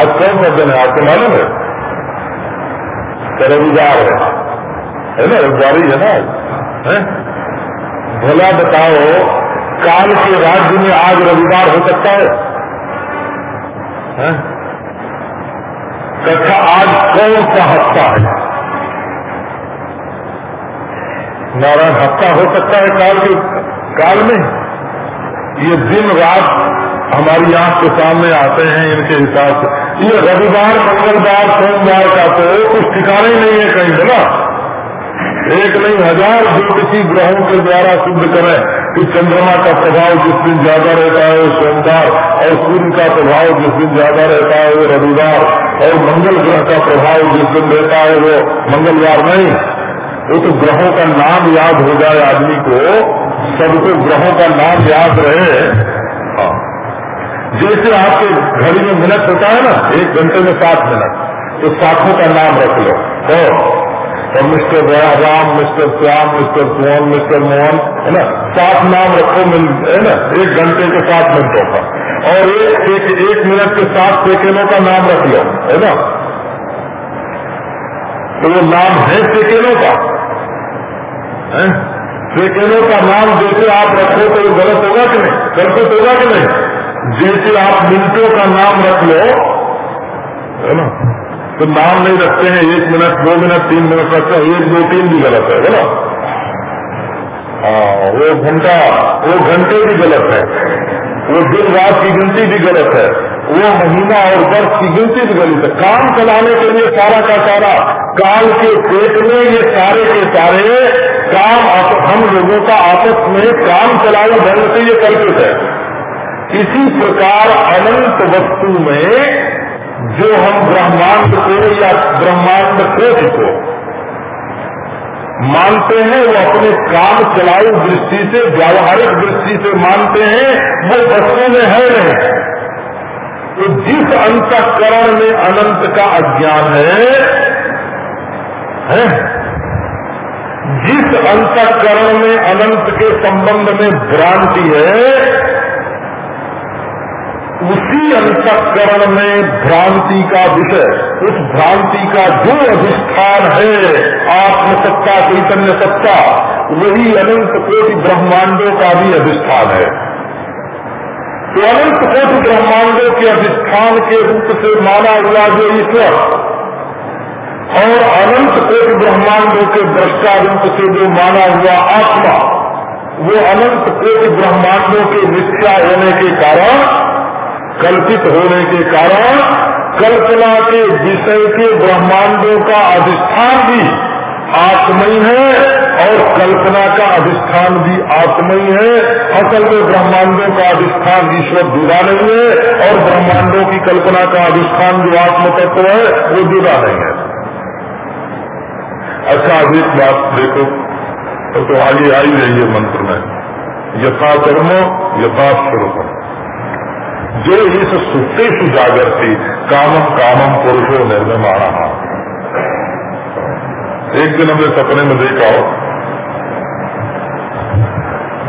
आज कौन सा दिन है आपको मालूम है। रविवार है। है ना? रविवारी है ना? है? भला बताओ काल के राज्य में आज रविवार हो सकता है, कथा आज कौन सा हफ़्ता है? नारायण हफ़्ता हो सकता है काल के काल में। ये दिन रात हमारी आँख के सामने आते हैं इनके हिसाब से। ये रविवार, मंगलवार, सोमवार का तो कुछ ठिकाना ही नहीं है कहीं, है ना? एक नहीं, हज़ार ज्योतिषी ग्रहों के द्वारा सिद्ध करें कि चंद्रमा का प्रभाव जिस दिन ज़्यादा रहता है, वो सोमवार, और सूर्य का प्रभाव जिस दिन ज़्यादा रहता है, वो रविवार, और मंगल ग्रह का प्रभाव जिस दिन रहता है, वो मंगलवार नहीं। वो तो ग्रहों का नाम याद हो जाए आदमी को सबको ग्रहों का नाम याद रहे। हाँ। जैसे आपके घड़ी में मिनट होता है ना एक घंटे में सात मिनट तो सातों का नाम रख लो। तो और mister Ram mister Shyam mister Sohan mister Mohan है ना? सात नाम रखो मिल है ना? एक घंटे के सात मिनटों का। और एक एक, एक मिनट के सात सेकेंडों का नाम रख लो है ना? तो वो नाम है सेकेंडों का। सेकेंडों का नाम जैसे आप रखो तो गलत होगा कि नहीं? गलत होगा कि नहीं? जैसे आप मिनटों का नाम रख लो, है ना? तो नाम नहीं रखते हैं, एक मिनट, दो मिनट, तीन मिनट रखते हैं, एक, दो, तीन भी गलत है ना? हाँ वो घंटा, वो घंटे भी गलत है, वो दिन रात की गिनती भी गलत है। वो महीना और वर्ष की गिनती भी गलत है काम चलाने के लिए सारा का सारा, काल के पेट में ये सारे के सारे काम हम लोगों का आपस में काम चलाने ढंग से ये कल्पित है। इसी प्रकार अनंत वस्तु में जो हम ब्रह्मांड को या ब्रह्मांड कोष को मानते हैं, वो अपने काम चलाऊ दृष्टि से, व्यावहारिक दृष्टि से मानते हैं, वो वस्तु में है नहीं। तो जिस अंतकरण में अनंत का अज्ञान है, है? जिस अंतकरण में अनंत के संबंध में भ्रांति है उसी अंतकरण में भ्रांति का विषय उस भ्रांति का जो अधिष्ठान है आत्मसत्ता चैतन्य सत्ता वही अनंत कोटि ब्रह्मांडों का भी अधिष्ठान है। तो अनंत कोटि ब्रह्मांडों के अधिष्ठान के रूप से माना हुआ जो ईश्वर और अनंत कोटि ब्रह्मांडों के दृष्टा रूप से जो माना हुआ आत्मा वो अनंत कोटि ब्रह्मांडों के मिथ्या होने के कारण, कल्पित होने के कारण, कल्पना के विषय के ब्रह्मांडों का अधिष्ठान भी आत्मयी है और कल्पना का अधिष्ठान भी आत्मयी है। असल में ब्रह्मांडों का अधिष्ठान ईश्वर जुदा नहीं है और ब्रह्मांडों की कल्पना का अधिष्ठान जो आत्म तत्व है, वो जुदा नहीं है। अच्छा अभी बात देखो। तो आगे आई रही है मंत्र में। यथा कर्मो, यथा स्वरूप। जो इस सुप्तेषु जागरती कामम कामम पुरुषो निर्माण एक दिन हमने सपने में देखा हो।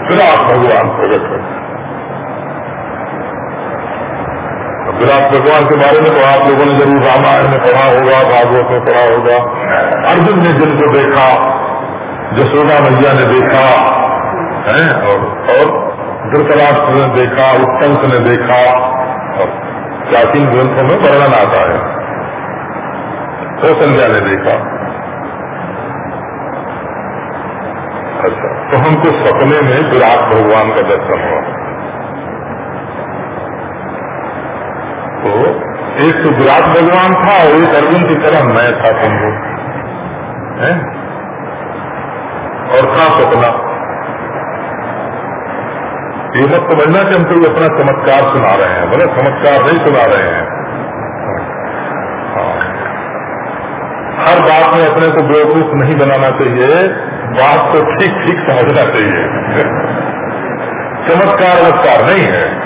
विराट भगवान प्रकट है। विराट भगवान के बारे में तो आप लोगों ने ज़रूर रामायण में पढ़ा होगा भागवत में पढ़ा होगा। अर्जुन ने जिनको देखा जसोदा मैया ने देखा है और, और धृतराष्ट्र ने देखा उत्तंक ने देखा और प्राचीन ग्रंथों में वर्णन आता है। कौशल्या ने देखा। अच्छा। तो हमको सपने में विराट भगवान का दर्शन हुआ। तो एक तो विराट भगवान था और एक अर्जुन की तरह मैं था तुमको और था सपना। ये मत समझना कि हम कोई अपना चमत्कार सुना रहे हैं। बोले चमत्कार नहीं सुना रहे हैं। हाँ। हर बात में अपने को बेवकूफ़ नहीं बनाना चाहिए। बात को ठीक ठीक समझना चाहिए चमत्कार वत्कार नहीं है।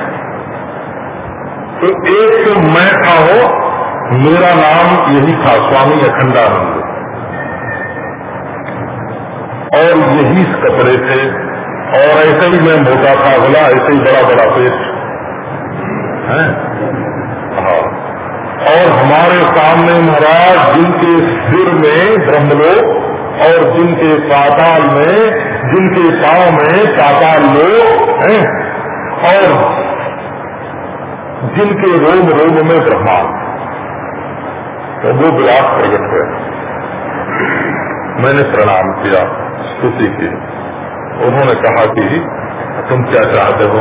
तो एक तो मैं था हो मेरा नाम यही था, स्वामी अखंडानंद। और यही कपड़े थे, और ऐसे ही मैं मोटा था, बोला, ऐसे ही बड़ा बड़ा पेट। है? हाँ। और हमारे सामने महाराज, जिनके सिर में ब्रह्मलोक और जिनके पाताल में, जिनके पाँव में पाताल लोग हैं, और जिनके रोम रोम में ब्रह्मांड। तो वो विराट प्रकट हुए। मैंने प्रणाम किया स्तुति की। उन्होंने कहा कि तुम क्या चाहते हो?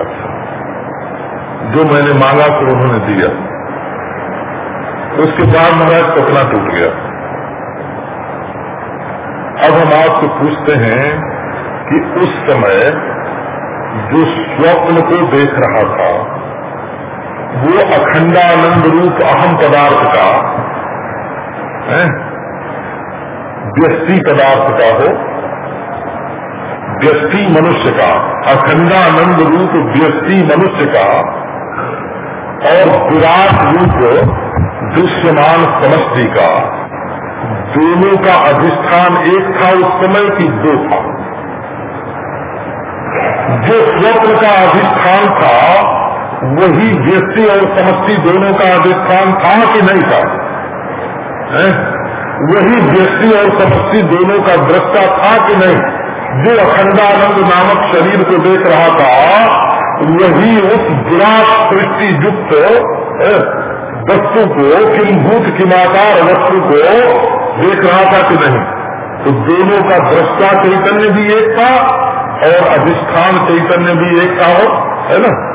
अच्छा। जो मैंने मांगा तो उन्होंने दिया। उसके बाद महाराज सपना टूट गया। अब हम आपसे पूछते हैं कि उस समय जो स्वप्न को देख रहा था, वो अखंडानंद रूप अहम पदार्थ का व्यक्ति पदार्थ का हो व्यक्ति मनुष्य का, अखंडानंद रूप व्यक्ति मनुष्य का, और विराट रूप दृश्यमान समष्टि का। दोनों का अधिष्ठान एक था, उस समय की दो था। जो स्वप्न का अधिष्ठान था, वही व्यक्ति और समष्टि दोनों का अधिष्ठान था कि नहीं था? है? वही व्यक्ति और समष्टि दोनों का दृष्टा था कि नहीं? जो अखंडानंद नामक शरीर को देख रहा था, वही उस विराट सृष्टि युक्त वस्तु को किमभूत किमाकार वस्तु को देख रहा था कि नहीं? तो दोनों का दृष्टा चैतन्य भी एक था और अधिष्ठान चैतन्य भी एक था, हो, है ना?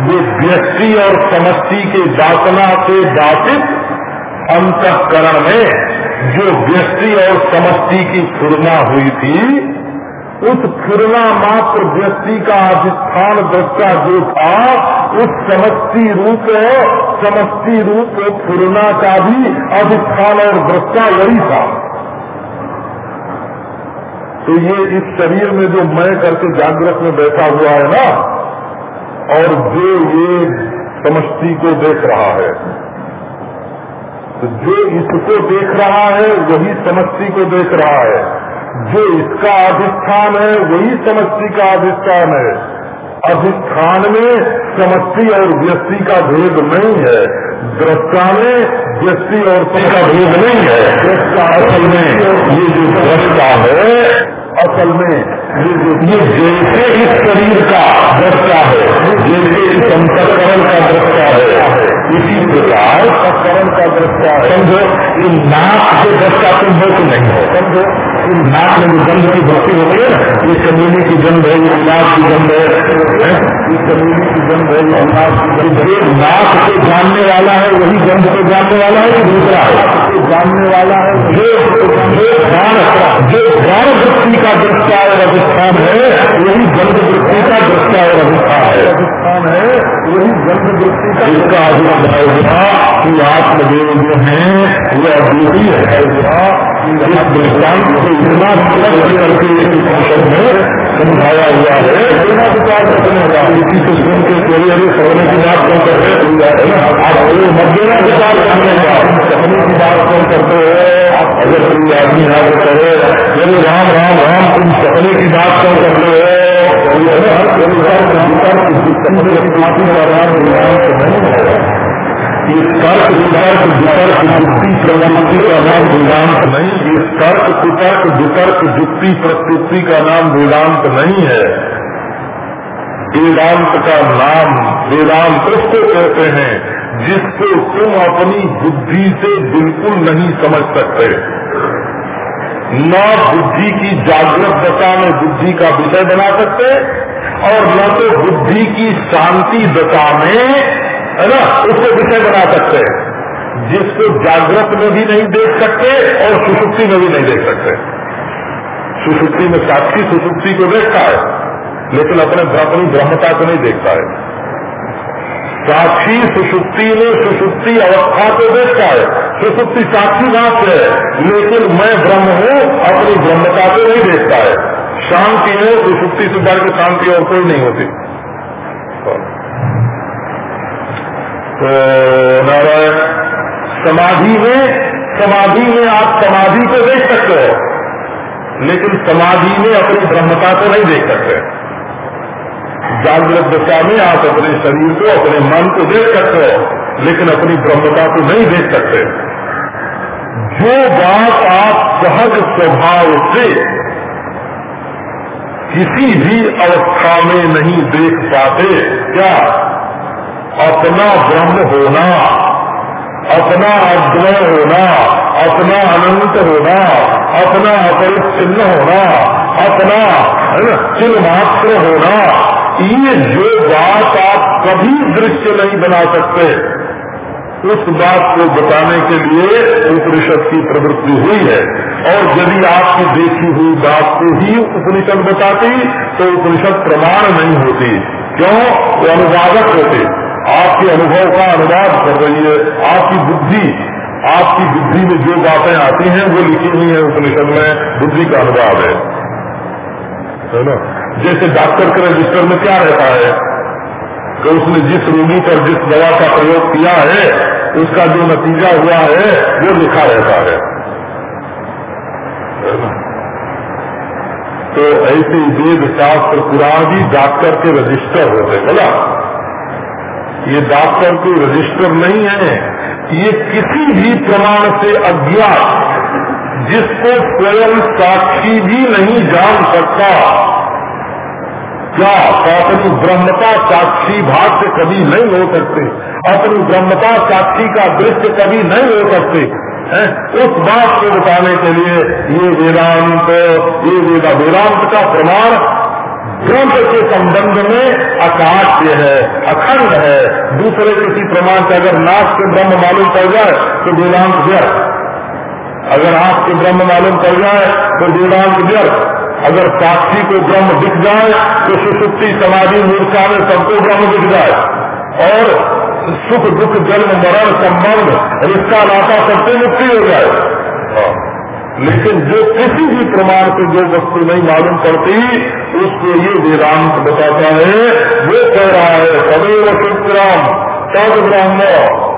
वो व्यक्ति और समष्टि के वासना से बाधित अंतकरण में जो व्यक्ति और समष्टि की फुरना हुई थी, उस फुरना मात्र व्यक्ति का अधिष्ठान दृष्टा जो था उस समस्ती रूप समस्ती रूप फुरना का भी अधिष्ठान और दृष्टा वही था। तो ये इस शरीर में जो मैं करके जागृत में बैठा हुआ है ना, और जो ये समष्टि को देख रहा है। तो जो इसको देख रहा है, वही समष्टि को देख रहा है। जो इसका अधिष्ठान है, वही समष्टि का अधिष्ठान है। अधिष्ठान में समष्टि और व्यक्ति का भेद नहीं है। दृष्टा में व्यक्ति और का भेद नहीं है। दृष्टा असल में ये जो दृष्टा है, असल में ये जो ये जैसे इस शरीर का दृष्टा है, जैसे इस अंतकरण का दृष्टा है, इसी अंतकरण का दृष्टा समझो कि नाक से दृष्टा तुम हो तो नहीं हो समझो नाक में जो गंध की भक्ति होती है ना ये चमेली की गंध है ये गुलाब की गंध है ये चमेली की गंध है ये गुलाब की गंध जो नाक को जानने वाला है वही गंध को जानने वाला है कि दूसरा है? जानने वाला है जो ज्ञान जो ज्ञान वृत्ति का दृष्टा और अधिष्ठान है वही गंध वृत्ति का दृष्टा और अधिष्ठान है। अधिष्ठान है वही गंध वृत्ति का इसका अभिप्राय हुआ कि आत्मदेव जो है वह अद्वितीय है। इस दृष्टांत को इतना स्पष्ट करके समझाया हुआ है। विचार रखने का इसी को सुन के चोरी अरे सोने की बात कौन करते हैं आप विचार करने का सपने की बात कौन करते हो। अगर कोई आदमी यहाँ से राम राम राम, तुम सपने की बात कौन करते हो। विचार माफ़ी का राम नहीं है तर्क वितर्क वितर्क युक्ति प्रवृत्ति का नाम वेदांत नहीं ये तर्क कुतर्क वितर्क युक्ति प्रस्तुति का नाम वेदांत नहीं है वेदांत का नाम वेदांत उसको कहते हैं जिसको तुम अपनी बुद्धि से बिल्कुल नहीं समझ सकते न बुद्धि की जागृत दशा में बुद्धि का विषय बना सकते और न तो बुद्धि की शांति दशा में है ना? उसको विषय बना सकते हैं। जिसको जागृत में भी नहीं देख सकते और सुसुप्ति में भी नहीं देख सकते। सुसुप्ति में साक्षी सुसुप्ति को देखता है, लेकिन अपने अपनी ब्रह्मता को नहीं देखता है। साक्षी सुसुप्ति में सुसुप्ति अवस्था को देखता है। सुसुप्ति साक्षी बात है, लेकिन मैं ब्रह्म हूँ, अपनी ब्रह्मता को नहीं देखता है। शांति में सुसुप्ति से बढ़ के शांति और कोई नहीं होती। तो नारायण समाधि में समाधि में आप समाधि को देख सकते हो, लेकिन समाधि में अपनी ब्रह्मता को नहीं देख सकते। जागृत दशा में आप अपने शरीर को, अपने मन को देख सकते हो, लेकिन अपनी ब्रह्मता को नहीं देख सकते। जो बात आप सहज स्वभाव से किसी भी अवस्था में नहीं देख पाते, क्या अपना ब्रह्म होना, अपना अद्वय होना, अपना अनंत होना, अपना अपरिच्छिन्न होना, अपना चिन्ह मात्र होना, ये जो बात आप कभी दृश्य नहीं बना सकते, उस बात को बताने के लिए उपनिषद की प्रवृत्ति हुई है। और यदि आपकी देखी हुई बात को ही उपनिषद बताती तो उपनिषद प्रमाण नहीं होती। क्यों? वो अनुवादक होते। आपके अनुभव का अनुवाद कर रही है, आपकी बुद्धि आपकी बुद्धि में जो बातें आती हैं, वो लिखी हुई है उपनिषद में, बुद्धि का अनुवाद है। है ना? जैसे डॉक्टर के रजिस्टर में क्या रहता है? कि उसने जिस रोगी पर जिस दवा का प्रयोग किया है, उसका जो नतीजा हुआ है, वो लिखा रहता है। तो ऐसे वेद शास्त्र पुराण भी डॉक्टर के रजिस्टर होते बोला ये डॉक्टर कोई रजिस्टर नहीं है, ये किसी भी प्रमाण से अज्ञात, जिसको स्वयं साक्षी भी नहीं जान सकता। क्या अपनी ब्रह्मता साक्षी से कभी नहीं हो सकते? अपनी ब्रह्मता साक्षी का दृश्य कभी नहीं हो सकते? है? उस बात को बताने के लिए ये वेदांत, ये वेदा वेदांत का प्रमाण ब्रह्म के संबंध में अकाट्य है, अखंड है। दूसरे किसी प्रमाण से अगर नाश के ब्रह्म मालूम पड़ जाए तो वेदांत व्यर्थ। अगर आपके ब्रह्म मालूम पड़ जाए तो वेदांत व्यर्थ। अगर साक्षी को ब्रह्म दिख जाए तो सुसुप्ति, समाधि मूर्खा में सबको ब्रह्म दिख जाए। और सुख, दुख, जन्म, मरण, संबंध, रिश्ता, नाता, सबसे मुक्ति हो जाए। हाँ। लेकिन जो किसी भी प्रमाण से जो वस्तु नहीं मालूम पड़ती, उसको ये वेदांत बताता है। वो कह रहा है, सदैव शुक्राम तद ब्रह्म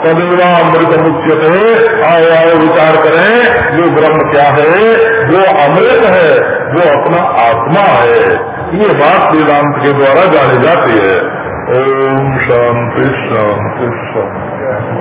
तदेवामृत मुख्य है आए आए, विचार करें जो ब्रह्म क्या है? वो अमृत है, वो अपना आत्मा है। ये बात वेदांत के द्वारा जानी जाती है। ओम शांति शांति शांति।